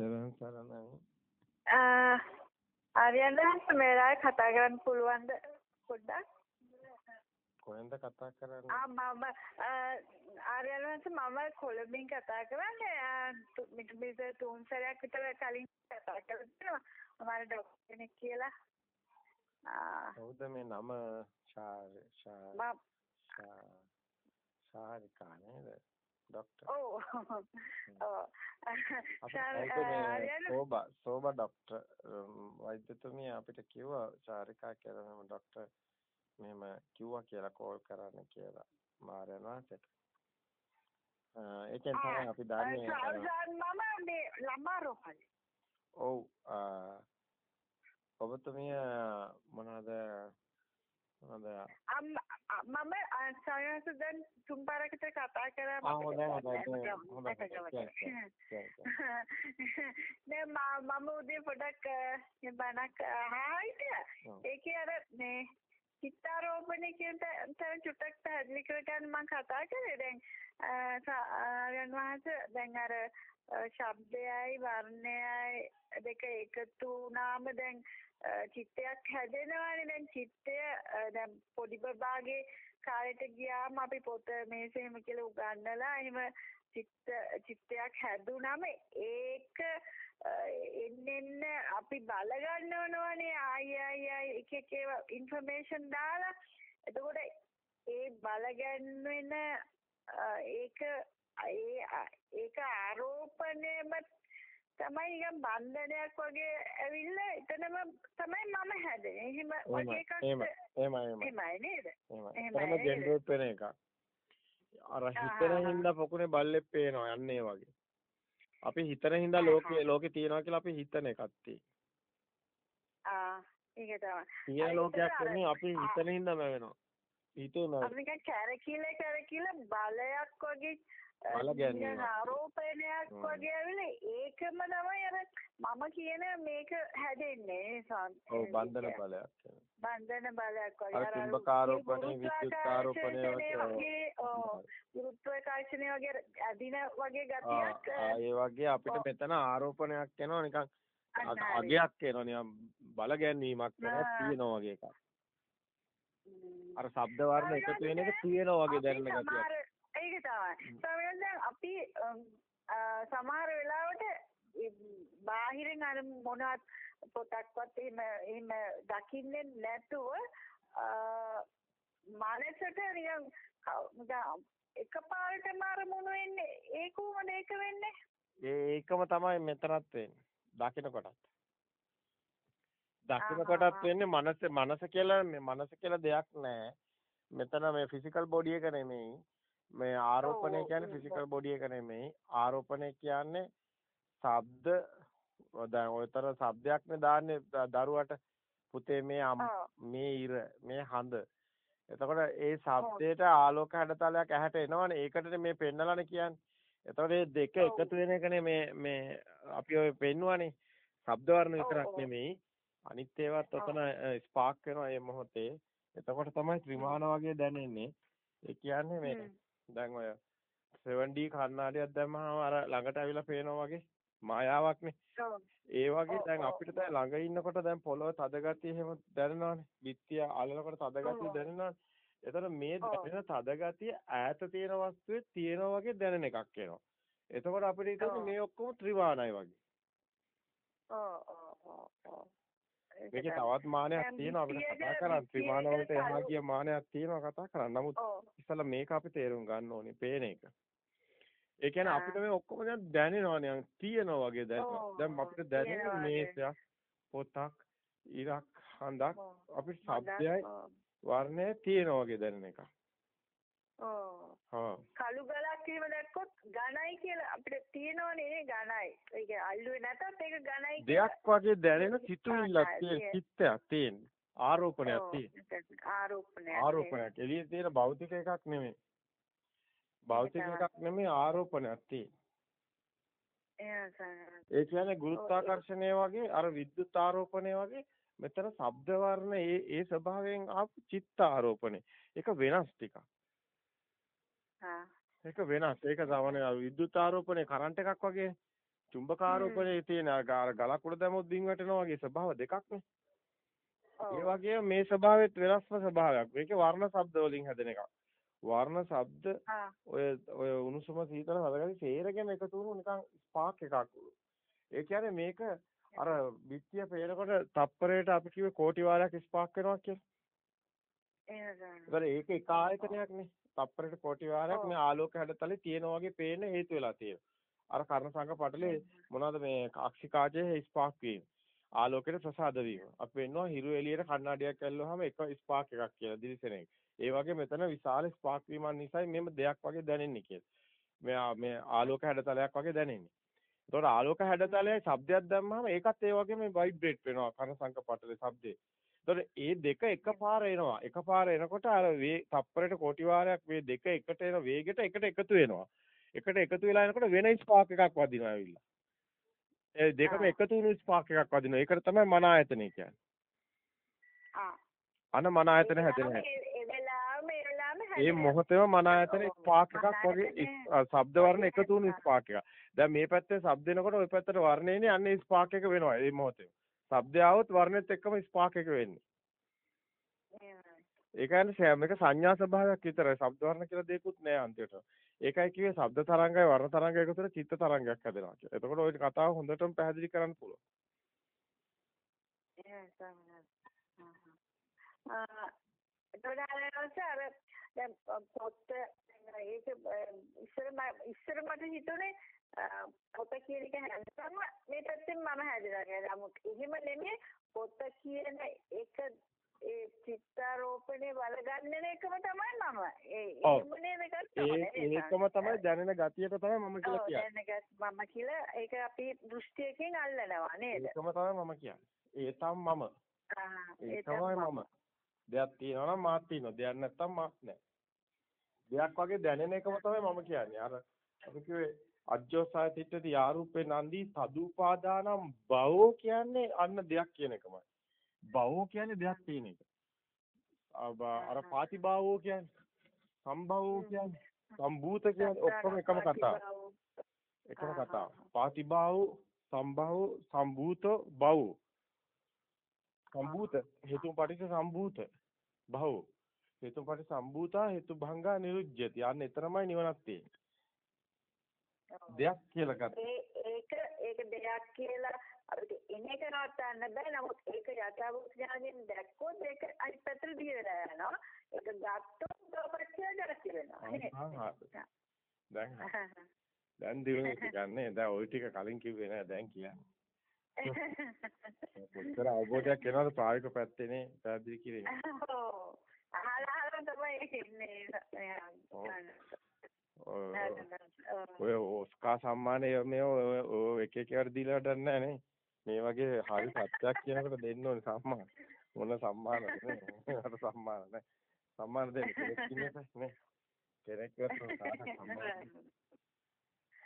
තෙරුවන් සරණයි. ආර්යයන්ට මේලා කතා කරන්න පුළුවන්ද පොඩ්ඩක්? කොහෙන්ද කතා කරන්නේ? ආ මම ආර්යයන්ට මම කොළඹින් කතා කරන්නේ. මිට මිට තුන් සැරයක් විතර කලින් කතා කරලා මම ඩොක්ටර් කෙනෙක් කියලා. කවුද මේ නම ශාර ශාර ශාරිකා නේද? ડોક્ટર ඔව් ඔව් සෝබා සෝබා ડોક્ટર වෛද්‍යතුමිය අපිට කිව්වා චාරිකා කියලා මම ડોક્ટર මෙහෙම කිව්වා කියලා කෝල් කරන්න කියලා මාරයන් වහන්සේට ඒකෙන් තමයි අපි දන්නේ මම මේ ළමා රෝහලේ ඔව් ඔබතුමිය මොනවාද මොනවාද මම සයන්ස් දැන් තුන් පාරකට කතා කරා නේ මම උදේ පොඩක් බණක් අහයිද ඒකේ අර මේ චිත්තාරෝපණය කියන තැන චුට්ටක් පැහැදිලි කරගන්න මම කතා කරේ. දැන් ආරයන් වහන්සේ දැන් අර ශබ්දයයි වර්ණයයි දෙක එකතු වුණාම දැන් චිත්තයක් හැදෙනවානේ දැන් චිත්තය දැන් පොඩි බබාගේ කාලෙට ගියාම අපි පොත මේසෙම කියලා උගන්වලා එහෙම චිත්ත චිත්තයක් හැදුනම ඒක එන්නෙන්න අපි බල ගන්නවනවනේ ආයි ආයි ආයි එක එක ඒවා ඉන්ෆර්මේෂන් දාලා එතකොට ඒ බල ගැන්වෙන ඒක ඒ ඒක ආරෝපණයම තමයි නිකන් බන්ධනයක් වගේ ඇවිල්ලා එතනම තමයි මම හැදෙන්නේ. එහෙම වගේ එකක් එහෙම එහෙමයි එහෙමයි නේද? එහෙමයි. ජෙනරේට් වෙන එකක්. අර හිතන හින්දා පොකුනේ බල්ලෙක් පේනවා යන්නේ වගේ. අපි හිතන හින්දා ලෝකේ ලෝකේ තියනවා කියලා අපි හිතන එකක් ආ ඒක තමයි. තියෙන ලෝකයක් නෙමෙයි අපි හිතන හින්දාම වෙනවා. හිතුණා. අපි නිකන් කැරකිලා කැරකිලා බලයක් වගේ බල ගැනීම. ආරෝපණයක් වගේ ඇවිල්ලා ඒකම තමයි අර මම කියන මේක හැදෙන්නේ ඔව් බන්ධන බලයක් බන්ධන බලයක් වගේ. අර චුම්බකාරෝපණය විද්‍යුත්කාරෝපණය වගේ. ඔව්. ගුරුත්වාකර්ෂණය වගේ අදින වගේ ගතියක්. ඒ වගේ අපිට මෙතන ආරෝපණයක් එනවා නිකන් අගයක් එනවා නිකන් බල ගැනීමක් වෙනවා තියෙනවා වගේ එකක්. අර ශබ්ද වර්ණ එකතු වෙන එක තියෙනවා වගේ දැනෙන ගතියක්. ඒක තමයි. අපි සමහර වෙලාවට බාහිරින් අර මොනවත් පොතක්වත් එහෙම එහෙම දකින්නේ නැතුව මානසට නිකන් එකපාරටම අරමුණු වෙන්නේ ඒ කොහොමද ඒක වෙන්නේ? ඒකම තමයි මෙතනත් වෙන්නේ. දකින්න කොටත්. දකින්න කොටත් වෙන්නේ මනස මනස කියලා මනස කියලා දෙයක් නැහැ. මෙතන මේ ෆිසිකල් බොඩි එක නෙමෙයි. මේ ආරෝපණය කියන්නේ ෆිසිකල් බොඩි එක නෙමෙයි. ආරෝපණය කියන්නේ ශබ්ද දැන් ඔයතර ශබ්දයක්නේ දාන්නේ දරුවට පුතේ මේ මේ ඉර මේ හඳ. එතකොට ඒ ශබ්දයට ආලෝක හැඩතලයක් ඇහැට එනවනේ. ඒකටනේ මේ පෙන්නලානේ කියන්නේ. එතකොට මේ දෙක එකතු වෙන එකනේ මේ මේ අපි ඔය පෙන්වන්නේ ශබ්ද වර්ණ විතරක් නෙමෙයි. අනිත් ඒවාත් ඔතන ස්පාක් වෙනවා මේ මොහොතේ. එතකොට තමයි ත්‍රිමාන වගේ දැනෙන්නේ. ඒ කියන්නේ මේ දැන් ඔය 7D කණ්ණාඩියක් දැම්මම අර ළඟට ඇවිල්ලා පේනවා වගේ මායාවක්නේ. ඒ වගේ දැන් අපිට දැන් ළඟ ඉන්නකොට දැන් පොළොව තද ගතිය එහෙම දැනෙනවානේ. බිත්තිය අල්ලනකොට තද ගතිය දැනෙනවානේ. එතකොට මේ දැනෙන තද ගතිය ඈත තියෙන වස්තුවේ තියෙනවා වගේ දැනෙන එකක් එනවා. එතකොට අපිට හිතෙන්නේ මේ ඔක්කොම ත්‍රිමාණයි වගේ. ඔව් ඔව් ඔව් මේකේ තවත් මානයක් තියෙනවා අපිට කතා කරන්න ත්‍රිමාන වලට එහා ගිය මානයක් තියෙනවා කතා කරන්න. නමුත් ඉස්සලා මේක අපි තේරුම් ගන්න ඕනේ පේන එක. ඒ කියන්නේ අපිට මේ ඔක්කොම දැන් දැනෙනවානේ තියෙනවා වගේ දැනෙනවා. දැන් අපිට දැනෙන මේසයක් පොතක් ඉරක් හඳක් අපිට ශබ්දයයි වර්ණය තියෙනවා වගේ දැනෙන එකක්. ඔව්. කළු ගලක් එහෙම දැක්කොත් ඝනයි කියලා අපිට තියෙනවනේ ඝනයි. ඒක අල්ලුවේ නැතත් ඒක ඝනයි දෙයක් වගේ දැනෙන සිතුවිල්ලක් තියෙන චිත්තයක් තියෙන. ආරෝපණයක් තියෙන. ආරෝපණයක්. ආරෝපණයක්. එළියේ තියෙන භෞතික එකක් නෙමෙයි. භෞතික එකක් නෙමෙයි ආරෝපණයක් තියෙන. ඒ කියන්නේ ගුරුත්වාකර්ෂණය වගේ අර විද්‍යුත් ආරෝපණය වගේ මෙතන ශබ්ද වර්ණ ඒ ඒ ස්වභාවයෙන් ආපු චිත්ත ආරෝපණය. ඒක වෙනස් ටිකක්. ඒක වෙනස්. ඒක සාමාන්‍ය විද්‍යුත් ආරෝපණය කරන්ට් එකක් වගේ. චුම්බකාරෝපණයේ තියෙන අර ගලක් උඩ දැමුවොත් බිම් වැටෙනවා වගේ ස්වභාව දෙකක්නේ. ඒ වගේම මේ ස්වභාවෙත් වෙනස්ම ස්වභාවයක්. මේකේ වර්ණ ශබ්ද වලින් හැදෙන එකක්. වර්ණ ශබ්ද ඔය ඔය උණුසුම සීතල හදගන්නේ සේරගෙන එකතු වුණු නිකන් ස්පාක් එකක්. ඒ කියන්නේ මේක අර බිත්තිය පේනකොට තප්පරයට අපි කිව්වේ කෝටි වාරයක් ස්පාක් වෙනවා කියලා. එහෙනම් ඒක එක ආයතනයක්නේ. තප්පරයට කෝටි වාරයක් මේ ආලෝක හැඩතලේ තියෙනා වගේ පේන හේතු වෙලා තියෙනවා. අර කර්ණ සංඝ පටලේ මොනවද මේ අක්ෂිකාජයේ ස්පාක් වීම. ආලෝකයට ප්‍රසාද වීම. අපි වෙන්නවා හිරු එළියට කණ්ණාඩියක් ඇල්ලුවාම එක ස්පාක් එකක් කියලා දිලිසෙන එක. ඒ වගේ මෙතන විශාල ස්පාක් වීමක් නිසායි මෙහෙම දෙයක් වගේ දැනෙන්නේ කියලා. මෙයා මේ ආලෝක හැඩතලයක් වගේ දැනෙන්නේ. ඒතකොට ආලෝක හැඩතලයේ ශබ්දයක් දැම්මම ඒකත් ඒ වගේම ভাইබ්‍රේට් වෙනවා කන සංක පටලේ ශබ්දේ. ඒතකොට ඒ දෙක එකපාර එනවා. එකපාර එනකොට අර වේ තප්පරයට කෝටි වාරයක් මේ දෙක එකට එන වේගෙට එකට එකතු වෙනවා. එකට එකතු වෙලා එනකොට වෙන ස්පාක් එකක් වදිනවා ඇවිල්ලා. ඒ දෙකම එකතු වුණු ස්පාක් එකක් වදිනවා. ඒකට තමයි මන ආයතනය කියන්නේ. ආ. අන මන ආයතන හැදෙන හැටි. ඒ මොහොතේම මන ආයතන ස්පාක් එකක් වගේ ශබ්ද වර්ණ එකතු වුණු ස්පාක් එකක්. දැන් මේ පැත්තේ ශබ්ද එනකොට ওই පැත්තට වර්ණ එන්නේ අන්නේ ස්පාක් එක වෙනවා. මේ මොහොතේ. ශබ්දය આવොත් වර්ණෙත් එක්කම ස්පාක් එක වෙන්නේ. ඒ කියන්නේ සෑම එක සංඥා ස්වභාවයක් විතරයි. ශබ්ද වර්ණ කියලා දෙයක්වත් නෑ අන්තිමට. ඒකයි කිව්වේ ශබ්ද තරංගයි වර්ණ තරංගය එකතු කරලා චිත්ත තරංගයක් හැදෙනවා කියලා. එතකොට ওই කතාව හොඳටම පැහැදිලි කරන්න පුළුවන්. දැන් පොත් ඒක ඉස්සර ඉස්සර මට හිතුනේ පොත කියන එක හැදෙනම මේ පැත්තෙන් මම හැදලා ගියා. නමුත් එහෙම නෙමෙයි පොත කියන එක ඒ චිත්තාරෝපණය බලගන්න එකම තමයි මම. ඒ ඒකම තමයි දැනෙන ගතියට තමයි මම කියලා කියන්නේ. මම කියලා ඒක අපි දෘෂ්ටියකින් අල්ලනවා නේද? ඒකම තමයි මම කියන්නේ. ඒ තමයි මම. ඒ තමයි මම. දෙයක් තියෙනවා නම් මාත් තියෙනවා. දෙයක් නැත්තම් මාත් නැහැ. දෙයක් වගේ දැනෙන එකම තමයි මම කියන්නේ. අර අපි කිව්වේ අජ්ජෝසාය තිට්ඨති යාරූපේ නන්දි සදුපාදානම් බවෝ කියන්නේ අන්න දෙයක් කියන එකමයි. බවෝ කියන්නේ දෙයක් තියෙන එක. අර පාතිභාවෝ කියන්නේ සම්භවෝ කියන්නේ සම්භූත කියන්නේ ඔක්කොම එකම කතාව. එකම කතාව. පාතිභාවෝ සම්භවෝ සම්භූත බවෝ. සම්භූත හේතුන් පටිච්ච සම්භූත බහෝ. හේතුන් පටිච්ච සම්භූතා හේතු භංගා නිරුජ්‍යති. අන්න එතරම්මයි නිවනක් තියෙන්නේ. දෙයක් කියලා ගත්තා. ඒක ඒක දෙයක් කියලා අපිට එන එක නවත්තන්න බෑ. නමුත් ඒක යථාභූත ඥානයෙන් දැක්කොත් ඒක අනිත් පැත්තට දියලා යනවා. ඒක ගත්තොත් තවපච්චය දැක්ක වෙනවා. දැන් දැන් දිවෙන්නේ ගන්නේ. දැන් ওই ටික කලින් කිව්වේ නෑ දැන් කියන්නේ. කොච්චර අවබෝධයක් එනවද ප්‍රායෝගික පැත්තේනේ පැහැදිලි කිරීම. ඔව්. අහලා අහලා තමයි ඉන්නේ. ඔය ඔස්කා සම්මානය මේ එක එක ඒවාට දීලා වැඩක් නැහැ නේ. මේ වගේ හරි සත්‍යක් කියනකොට දෙන්න ඕනේ සම්මාන. මොන සම්මානද නේ? අර සම්මාන නේ. සම්මාන දෙන්න කෙනෙක් ඉන්නේ නේ. කෙනෙක් සම්මාන.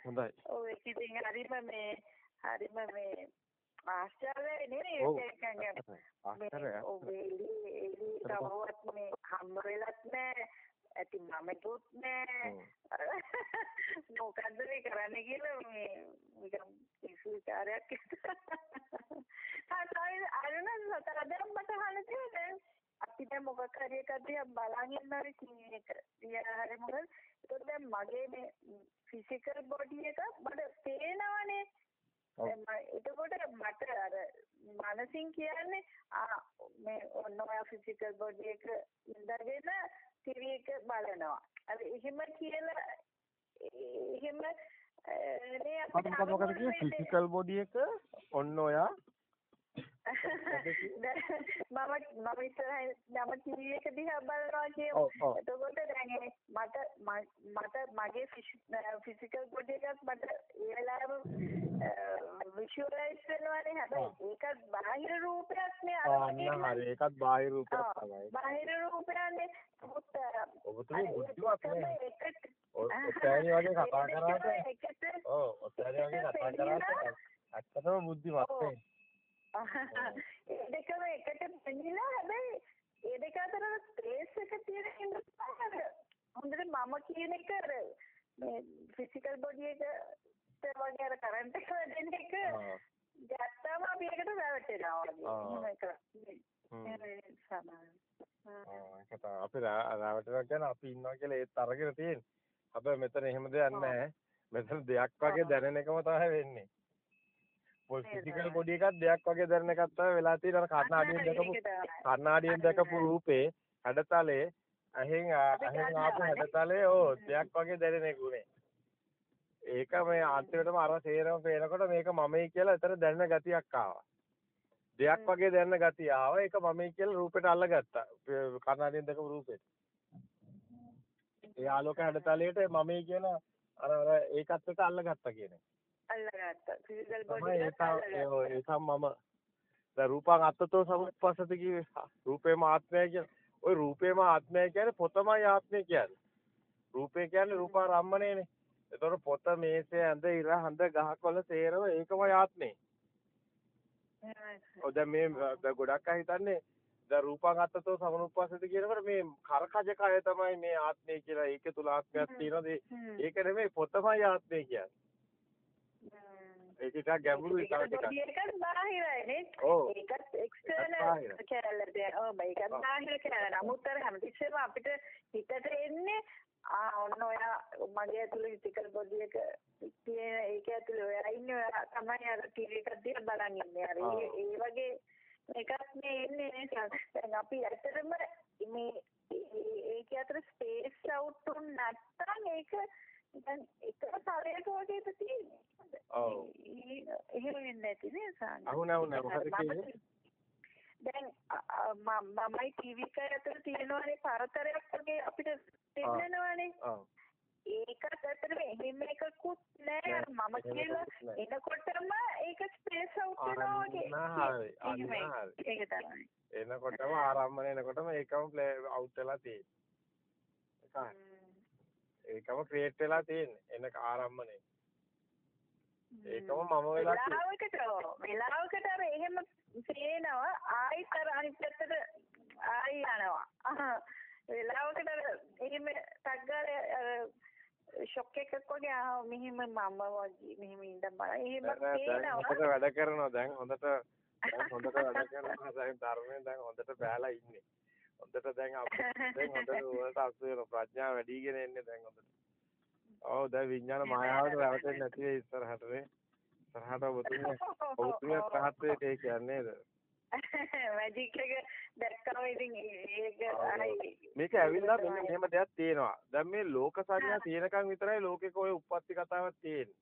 හොඳයි. ඔය ඉතින් හරිම මේ හරිම මේ ආශ්චර්යයි නෙවෙයි ඒක කියන්නේ. ආශ්චර්යය. ඔව් එලි එලි කවවත් මේ හම්බ වෙලත් නැහැ. ඇති මමකුත් නෑ. මොකද්ද මේ කරන්න කියලා මේ නිකන් කිසි විචාරයක් හරි අරන සතරදම් මට අහන්න තියෙන්නේ. අපි දැන් මොකක් හරි එකක් දිහා බලන් ඉන්නවනේ කියන එක දිහා හරි මොකද ඒකට දැන් මගේ මේ ෆිසිකල් බොඩි එක මට පේනවනේ. එතකොට මට අර මනසින් කියන්නේ ආ මේ ඔන්න ඔය ෆිසිකල් බොඩි එක ඉඳගෙන ටීවී එක බලනවා. අර එහෙම කියලා එහෙම නේ අපිට මොකද කියන්නේ ෆිසිකල් බොඩි එක ඔන්න ඔයා මම මම ඉස්සරහින් නම ටීවී එක දිහා බලනවා කියමු. එතකොට දැන් මට මට මගේ ෆිසිකල් බොඩි එකත් මට ඒ වෙලාවෙම විෂුවලයිස් වෙනවානේ. හැබැයි ඒකත් බාහිර රූපයක් නේ අර හරි. ඒකත් බාහිර රූපයක් තමයි. බාහිර රූපයන්නේ මොකද ඔබතුමී බුද්ධිමත් නේ. ඔතෑනි වගේ කතා කරාට ඔව් ඔතෑනි වගේ කතා කරාට ඇත්තටම බුද්ධිමත් නේ. ඒ දෙකම එකට බැඳිලා හැබැයි ඒ දෙක අතර ස්පේස් එක තියෙන හින්දා හොඳට මම කියන එක අර මේ ෆිසිකල් බොඩි එක වගේ අර කරන්ට් එක වැටෙන එක. ගත්තාම අපි ඒකට රැවටෙනවා වගේ. එහෙම සමාන. ඒක. අපි රාවටනවා කියන්නේ අපි ඉන්නවා කියලා ඒත් අරගෙන තියෙන්නේ. හැබැයි මෙතන එහෙම දෙයක් නැහැ. මෙතන දෙයක් වගේ දැනෙන එකම තමයි වෙන්නේ. පොල් ෆිසිකල් බොඩි එකක් දෙයක් වගේ දැනෙන එකක් තමයි වෙලා තියෙන්නේ. අර කර්ණාඩියෙන් දැකපු. කර්ණාඩියෙන් දැකපු රූපේ හැඩතලේ ඇහෙන් ඇහෙන් ආපු හැඩතලේ ඕ දෙයක් වගේ දැනෙන එකුනේ. ඒක මේ අන්තිමටම අර සේරම පේනකොට මේක මමයි කියලා එතන දැනෙන ගතියක් ආවා. දෙයක් වගේ දැනෙන ගතිය ආවා. ඒක මමයි කියලා රූපෙට අල්ලගත්තා. කර්ණාඩියෙන් දැකපු රූපෙට. ඒ ආලෝක හැඩතලයට මමයි කියන අර අර ඒකත් එක්ක අල්ලගත්තා කියන්නේ. අල්ලගත්තා. ෆිසිකල් බොඩි එකත් අල්ලගත්තා. ඒකම මම දැන් රූපං අත්තතෝ සමුප්පස්සති කිව්වේ. රූපේම ආත්මය කියන ওই රූපේම ආත්මය කියන්නේ පොතමයි ආත්මය කියන්නේ. රූපේ කියන්නේ රූපාරම්මණයනේ ඒතකොට පොත මේසේ ඇඳ ඉර හඳ ගහකොළ සේරම ඒකමයි ආත්මේ. ඔය දැන් මේ දැන් ගොඩක් අය හිතන්නේ දැන් රූපං අත්තතෝ සමුප්පස්සති කියනකොට මේ කරකජ කය තමයි මේ ආත්මය කියලා. ඒකේ තුල ආත්මයක් හ්ම්. ඒක නෙමෙයි පොතමයි ආත්මය කියන්නේ. ඒක ටිකක් ගැඹුරුයි තව ටිකක් බොඩි එකත් බාහිරයි නේ. ඔව් ඒකත් ඒකත් එක්ස්ටර්නල් බාහිර. කැලලද ඔව් මේකත්. බාහිර කැලල නමුත් අර හැමතිස්සෙම අපිට හිතට එන්නේ ආ ඔන්න ඔයා මගේ ඇතුළේ ෆිසිකල් බොඩි එක තියෙන ඒක ඇතුළේ ඔයා ඉන්නේ ඔයා තමයි අර ටීවී එකක් දිහා බලන් ඉන්නේ අර ඒ වගේ එකක් මේ එන්නේ නේ සර්. දැන් අපි ඇත්තටම මේ ඒක අතර ස්පේස් අවුට් උන් නැත්තම් ඒක දැන් එකම තලයක වගේද තියෙන්නේ. ඔව්. ඒ- එහෙම වෙන්නේ නැති නේ සාන. අහුන අහුන මොකද කියන්නේ දැන් අ- අ- මම මමයි ටීවී එක ඇතුළේ තියෙනවානේ පරතරයක් වගේ අපිට පෙන්නනවානේ. ඔව් ඒකත් ඇත්තටම එහෙම එකකුත් නෑ අර මම කියලා එනකොටම ඒක ස්පේස් අවුට් වෙනවා වගේ. අන්න හරි අන්න එහෙමයි. හරි ඒක තමයි. එනකොටම ආරම්භන එනකොටම ඒකම ප්ලේ අවුට් වෙලා තියෙන්නේ ඒකම ක්‍රියේට් වෙලා තියෙන්නේ එන ආරම්භනේ ඒකම මම වෙලා වෙලාවකට වෙලාවකට අර එහෙම පේනවා ආයිත් අර අනිත් පැත්තට ආයි යනවා. වෙලාවකට අර එහෙම ටග්ගාල අර ෂොක් එකක් වගේ ආව මෙහෙම මම වගේ මෙහෙම ඉඳන් බලන එහෙම පේනවා. හොඳට වැඩ කරනවා. දැන් හොඳට හොඳට වැඩ කරනවා. දැන් ධර්මයෙන් දැන් හොඳට බෑලා ඉන්නේ හොඳට දැන් දැන් හොඳට වලට අසු වෙන ප්‍රඥාව වැඩිගෙන එන්නේ දැන් හොඳට. ඔව් දැන් විඥාන මායාවට රැවටෙන්නේ නැති වෙයි ඉස්සරහට නේ. ඉස්සරහට ඔබතුමිය ඔබතුමිය පහත් වෙට ඒ කියන්නේ නේද? මැජික් එක දැක්කම ඉතින් ඒක මේක ඇවිල්ලා මෙන්න මෙහෙම දෙයක් තියෙනවා. දැන් මේ ලෝක සංඥා තියෙනකන් විතරයි ලෝකෙක ඔය උප්පත්ති කතාවක් තියෙන්නේ.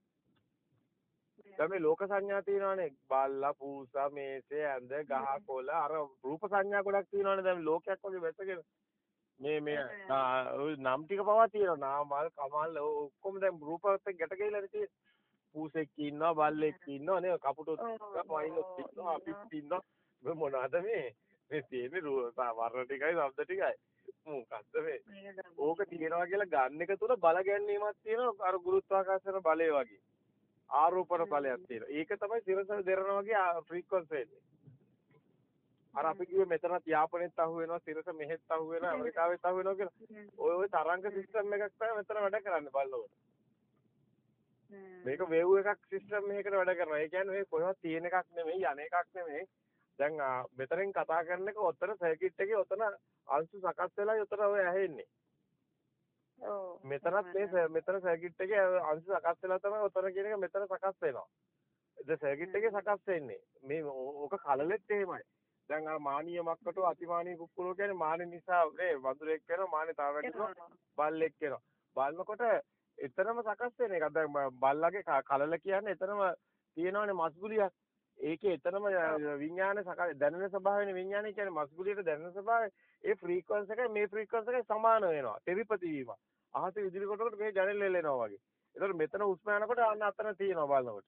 දැන් මේ ලෝක සංඥා තියෙනවානේ. බල්ලා, පූසා, මේසේ, ඇඳ, ගහ, කොළ අර රූප සංඥා ගොඩක් තියෙනවානේ. දැන් ලෝකයක් වගේ වැසගෙන මේ මේ නම් ටික පවා තියෙනවා. නාමල්, කමල් ඔක්කොම දැන් රූපවත් එක්ක ගැට ගහලා තියෙන්නේ. පූසෙක් ඉන්නවා, බල්ලෙක් ඉන්නවා නේ. කපුටොත් මයිලොත් ඉන්නවා, අපිත් ඉන්නවා. මොනවද මේ? මේ තියෙන්නේ රූප වර්ණ ටිකයි, ශබ්ද ටිකයි. මොකද්ද මේ? ඕක තියෙනවා කියලා ගන්න එක තුල බල ගැන්වීමක් තියෙනවා අර ගුරුත්වාකර්ෂණ බලය වගේ. ආරෝපණ බලයක් තියෙනවා. ඒක තමයි සිරස දෙරන වගේ ෆ්‍රීකවන්සි එන්නේ. අර අපි කිව්වේ මෙතනත් යාපනයේත් අහු වෙනවා සිරස මෙහෙත් අහු වෙනවා ඇමරිකාවෙත් අහු වෙනවා කියලා. ඔය ඔය තරංග සිස්ටම් එකක් තමයි මෙතන වැඩ කරන්නේ. හ්ම්. මේක වේව් එකක් සිස්ටම් එකකට වැඩ කරනවා. ඒ කියන්නේ මේ කොහෙවත් තියෙන එකක් නෙමෙයි යන එකක් නෙමෙයි. දැන් මෙතනින් කතා කරන එක ඔතන සර්කිට් එකේ ඔතන අංශු සකස් වෙලා ඔතන ඔය ඇහෙන්නේ. මෙතනත් මේ මෙතන සර්කිට් එකේ අංශ සකස් වෙලා තමයි ඔතන කියන එක මෙතන සකස් වෙනවා. ඒ සර්කිට් එකේ සකස් වෙන්නේ. මේ ඕක කලලෙත් එහෙමයි. දැන් අර මානීය මක්කටෝ අතිමානීය කුක්කුලෝ කියන්නේ මානෙ නිසා නේ වඳුරෙක් වෙනවා මානෙ තව වැඩිනවා බල්ලෙක් වෙනවා. බලනකොට එතරම් සකස් වෙන එකක්. දැන් බල්ලගේ කලල කියන්නේ එතරම් තියෙනවනේ මස්ගුලියක්. ඒකේ එතරම් විඥාන සකස් දැනෙන ස්වභාවයනේ විඥානය කියන්නේ මස්ගුලියට දැනෙන ස්වභාවය. ඒ ෆ්‍රීකවන්ස් එකයි මේ ෆ්‍රීකවන්ස් එකයි සමාන වෙනවා. ටෙලිපති වීම. අහස විදුලි කොටකට මේ ජනෙල් එල්ලෙනවා වගේ. ඒතකොට මෙතන උස්ම යනකොට අන්න අතන තියෙනවා බලනකොට.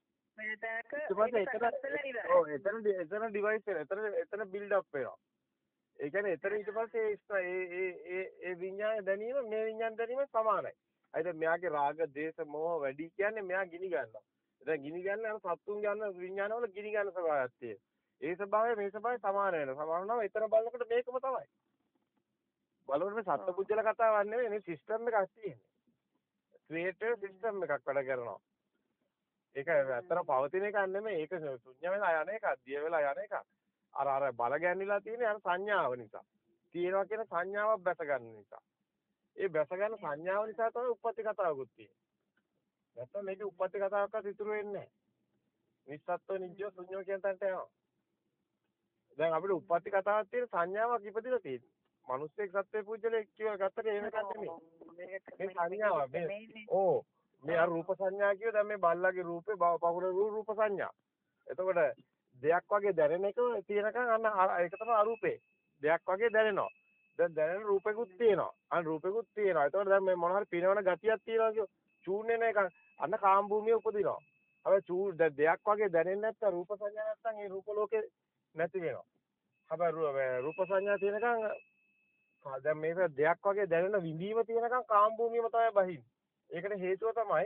එතන- එතන ඩිවයිස් වෙනවා. එතන එතන බිල්ඩ් අප් වෙනවා. ඒ කියන්නේ එතන ඊට පස්සේ ඒ ඒ ඒ ඒ විඤ්ඤාණ දැනීම මේ විඤ්ඤාණ දැනීම සමානයි. අයිද මෙයාගේ රාග, දේශ, මෝහ වැඩි කියන්නේ මෙයා ගිනි ගන්නවා. දැන් ගිනි ගන්න අර සත්තුන් ගන්න විඤ්ඤාණවල ගිනි ගන්න ස්වභාවයක් තියෙනවා. ඒ ස්වභාවය මේ ස්වභාවය සමාන වෙනවා. සමාන වුණාම එතන බලනකොට මේකම තමයි. බලනකොට මේ සත්පුජ්‍යල කතාවක් නෙවෙයි මේ සිස්ටම් එකක් තියෙන්නේ. ක්‍රියේටර් සිස්ටම් එකක් වැඩ කරනවා. ඒක ඇත්තට පවතින එකක් නෙමෙයි. ඒක ශුන්‍ය වෙලා යන එකක්, දිය වෙලා යන එකක්. අර අර බල ගැන්විලා තියෙන්නේ අර සංඥාව නිසා. තියෙනවා කියන සංඥාවක් බැස ගන්න නිසා. ඒ බැස ගන්න සංඥාව නිසා තමයි උප්පත්ති කතාවකුත් තියෙන්නේ. නැත්නම් මේකේ උප්පත්ති කතාවක්වත් ඉතුරු වෙන්නේ නැහැ. නිස්සත්ත්ව නිජ්ජෝ ශුන්‍යෝ කියන තැනට යනවා. දැන් අපිට උප්පත්ති කතාවක් තියෙන සංඥාවක් ඉපදිලා තියෙනවා. මිනිස්සෙක් සත්වේ පුජ්‍යලෙක් කියලා ගත්තට එහෙම එකක් නෙමෙයි. මේ සංඥාව මේ ඕ මේ අර රූප සංඥා කියෝ දැන් මේ බල්ලගේ රූපේ පහුර රූප සංඥා. එතකොට දෙයක් වගේ දැනෙන එක තියෙනකන් අන්න ඒක තමයි අරූපේ. දෙයක් වගේ දැනෙනවා. දැන් දැනෙන රූපෙකුත් තියෙනවා. අන්න රූපෙකුත් තියෙනවා. එතකොට දැන් මේ මොන හරි පිනවන ගතියක් තියෙනවා කියෝ. චූර්ණ එක අන්න කාම භූමියේ උපදිනවා. හැබැයි චූ දෙයක් වගේ දැනෙන්නේ නැත්නම් රූප සංඥා නැත්නම් ඒ රූප ලෝකේ නැති වෙනවා. හැබැයි රූප සංඥා තියෙනකන් දැන් මේක දෙයක් වගේ දැනෙන විඳීම තියෙනකන් කාම භූමියම තමයි බහින්නේ. ඒකට හේතුව තමයි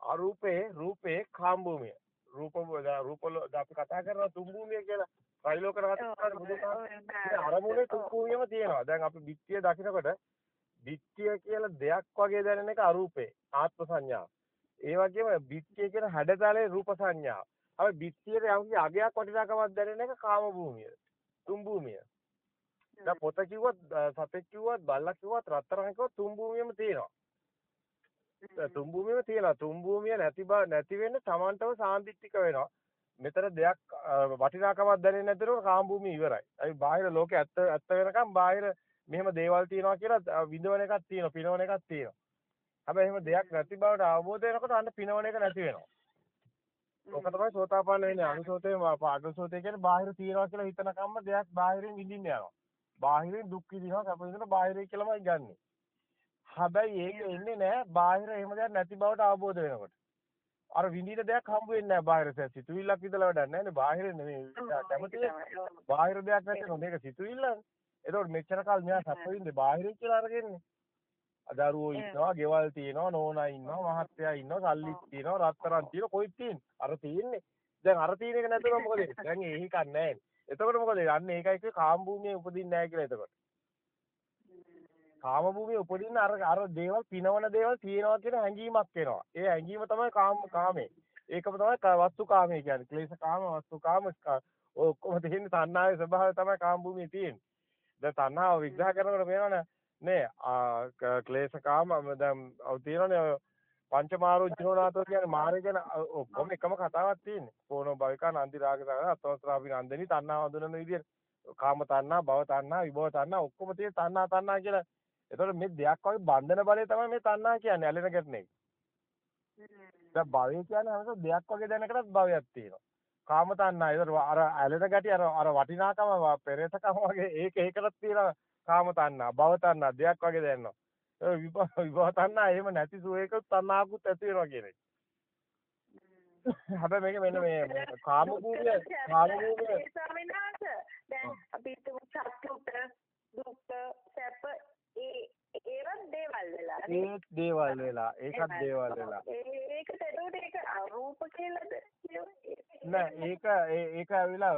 අරූපේ රූපේ කාම භූමිය. රූප රූප අපි කතා කරන තුන් භූමිය කියලා ත්‍රිලෝක රහතන් බුදුසසුනේ අරමුණේ තුන් භූමියම තියෙනවා. දැන් අපි බිත්තිය දකිනකොට බිත්තිය කියලා දෙයක් වගේ දැනෙන එක අරූපේ ආත්ම සංඥාව. ඒ වගේම බිත්තිය කියන හැඩතලේ රූප සංඥාව. අපි බිත්තියේ යම්කි අගයක් වටිනාකමක් දැනෙන එක කාම භූමිය. තුන් භූමිය. දැන් පොත කිව්වත් සතෙක් කිව්වත් බල්ලා කිව්වත් රත්තරන් කිව්වත් තුන් භූමියම තියෙනවා. තුන් භූමියම තියෙනවා. තුන් භූමිය නැති බව නැති වෙන්න Tamanටම සාන්දිටික වෙනවා. මෙතන දෙයක් වටිනාකමක් දැනෙන්නේ නැතිනොත් කාම භූමිය ඉවරයි. අපි බාහිර ලෝකේ ඇත්ත ඇත්ත වෙනකම් බාහිර මෙහෙම දේවල් තියෙනවා කියලා විඳවන එකක් තියෙනවා, පිනවන එකක් තියෙනවා. හැබැයි එහෙම දෙයක් නැති බවට අවබෝධ වෙනකොට අන්න පිනවන එක නැති වෙනවා. ඔක තමයි සෝතාපන්න වෙන්නේ. අනුසෝතේ අනුසෝතේ කියන්නේ බාහිර තියනවා කියලා හිතනකම්ම දෙයක් බාහිරින් විඳින්න යනවා. බාහිරින් දුක් විඳිනවා, කැප විඳිනවා බාහිරේ කියලාමයි ගන්නෙ. හැබැයි ඒක එන්නේ නැහැ බාහිර එහෙම දෙයක් නැති බවට අවබෝධ වෙනකොට. අර විඳින දෙයක් හම්බ වෙන්නේ නැහැ බාහිර සිතුවිල්ලක් විදලා වැඩක් නැහැ නේ. බාහිර නෙමෙයි කැමති බාහිර දෙයක් නැත්නම් මේක සිතුවිල්ලනේ. එතකොට මෙච්චර කල් මෙයා සැප විඳින්නේ බාහිරින් කියලා අරගෙන්නේ. දරුවෝ ඉන්නවා, ගෙවල් තියෙනවා, නෝනා ඉන්නවා, මහත්තයා ඉන්නවා, සල්ලිත් තියෙනවා, රත්තරන් තියෙනවා, කොයිත් තියෙන්නේ. අර තියෙන්නේ. දැන් අර තියෙන එක නැතුව මොකද වෙන්නේ? දැන් ඒකක් නැහැ. එතකොට මොකද වෙන්නේ? අන්න ඒකයි කාම භූමියේ උපදින්නේ නැහැ කියලා එතකොට. කාම භූමියේ උපදින්න අර අර දේවල් පිනවන දේවල් තියෙනවා කියන හැඟීමක් එනවා. ඒ හැඟීම තමයි කාම කාමේ. ඒකම තමයි වස්තු කාමේ කියන්නේ. ක්ලේශ කාම, වස්තු කාම ඔක්කොම තියෙන්නේ තණ්හාවේ ස්වභාවය තමයි කාම භූමියේ තියෙන්නේ. දැන් තණ්හාව විග්‍රහ කරනකොට මේනවනේ නේ ක්ලේශ කාම දැන් තියෙනවනේ පංචමාරෝ ජීවනාතෝ කියන්නේ මාරේ ගැන ඔක්කොම එකම කතාවක් තියෙන්නේ. කෝණෝ භවිකා නන්දි රාග සාගර අතවස්ත්‍රාපි නන්දනි තණ්හාව හඳුනන විදිහට කාම තණ්හා භව තණ්හා විභව තණ්හා ඔක්කොම තියෙන තණ්හා තණ්හා කියලා. ඒතකොට මේ දෙයක් වගේ බන්ධන බලය තමයි මේ තණ්හා කියන්නේ ඇලෙන ගැටන එක. දැන් භවය කියන්නේ අර දෙයක් වගේ දැනකටත් භවයක් තියෙනවා. කාම තණ්හා ඒතර අර ඇලෙන ගැටි අර අර වටිනාකම පෙරේතකම වගේ ඒක ඒකටත් තියෙනවා කාම තණ්හා භව තණ්හා දෙයක් වගේ දැනනවා. විභව තණ්හා එහෙම නැති සුවයක තණ්හාකුත් ඇති වෙනවා කියන එක. හැබැයි මේක මෙන්න මේ කාම භූමිය කාම භූමිය. ස්වාමීන් වහන්සේ දැන් අපි හිතමු සතුට දුක් සැප ඒ ඒවත් දේවල් වෙලා ඒත් දේවල් වෙලා ඒකත් දේවල් වෙලා. ඒකට එතකොට ඒක අරූප කියලාද? නෑ ඒක ඒක ඇවිල්ලා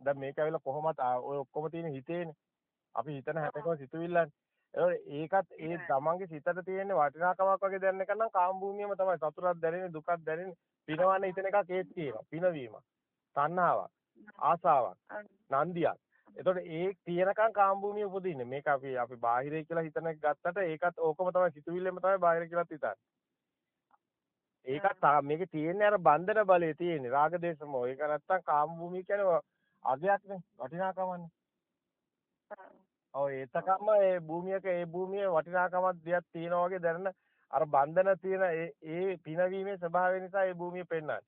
දැන් මේක ඇවිල්ලා කොහොමද ඔය ඔක්කොම තියෙන හිතේනේ අපි හිතන හැටකම සිතුවිල්ලන්නේ ඒකත් ඒ තමන්ගේ සිතට තියෙන වටිනාකමක් වගේ දැනන එක නම් කාම භූමියම තමයි. සතුටක් දැනෙන්නේ දුකක් දැනෙන්නේ. පිනවන්න හිතන එකක් ඒත් තියෙනවා. පිනවීම. තණ්හාවක්. ආසාවක්. නන්දියක්. එතකොට ඒ තියෙනකන් කාම භූමිය උපදින්නේ. මේක අපි අපි බාහිරේ කියලා හිතන එක ගත්තට ඒකත් ඕකම තමයි සිතුවිල්ලෙම තමයි බාහිර කියලාත් හිතන්නේ. ඒකත් මේකේ තියෙන්නේ අර බන්ධන බලයේ තියෙන්නේ. රාග දේශ මොහ. ඒක නැත්තම් කාම භූමිය කියන්නේ අගයක්නේ වටිනාකමන්නේ ඔව් ඒතකම්ම ඒ භූමියක ඒ භූමියේ වටිනාකමක් දෙයක් තියෙනවා වගේ දැනන අර බන්ධන තියෙන ඒ ඒ පිනවීමේ ස්වභාවය නිසා ඒ භූමිය පෙන්වන්නේ.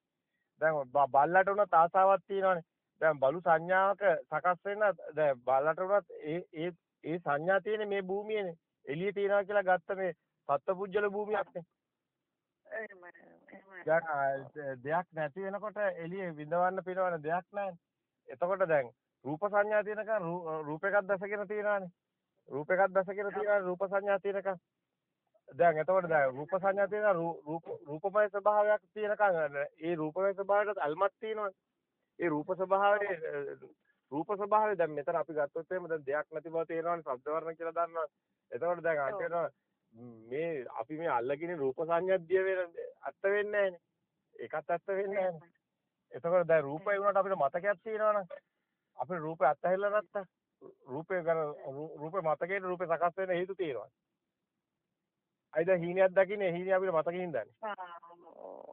දැන් බල්ලට උනත් ආසාවක් තියෙනවානේ. දැන් බලු සංඥාවක සකස් වෙන දැන් බල්ලට උනත් ඒ ඒ ඒ සංඥා තියෙන මේ භූමියනේ. එළියේ තියනවා කියලා ගත්ත මේ සත්පුජ්‍යල භූමියක්නේ. දෙයක් නැති වෙනකොට එළියේ විඳවන්න පිනවන දෙයක් නැහැ. එතකොට දැන් රූප සංඥා තියෙනකන් රූප එකක් දැසගෙන තියෙනවානේ. රූප එකක් දැසගෙන තියෙනවා රූප සංඥා තියෙනකන්. දැන් එතකොට දැන් රූප සංඥා තියෙන රූප රූපමය ස්වභාවයක් තියෙනකන් ඒ රූපමය ස්වභාවයට අල්මත් තියෙනවානේ. ඒ රූප ස්වභාවයේ රූප ස්වභාවය දැන් මෙතන අපි ගත්තොත් එහෙම දැන් දෙයක් නැති බව තේරෙනවානේ ශබ්ද වර්ණ කියලා දන්නවා. එතකොට දැන් අන්තිමට මේ අපි මේ අල්ලගෙන රූප සංඥාද්දිය වෙන අත්ත වෙන්නේ නැහැනේ. ඒකත් ඇත්ත වෙන්නේ නැහැ. එතකොට දැන් රූපය වුණාට අපිට මතකයක් තියෙනවනේ. අපේ රූපය අත්හැරලා නැත්තම් රූපය ගැන රූපේ මතකයේ රූපේ සකස් වෙන්න හේතු තියෙනවා. අයි දැන් හීනයක් දකින්නේ හීනිය අපිට මතකින් දන්නේ.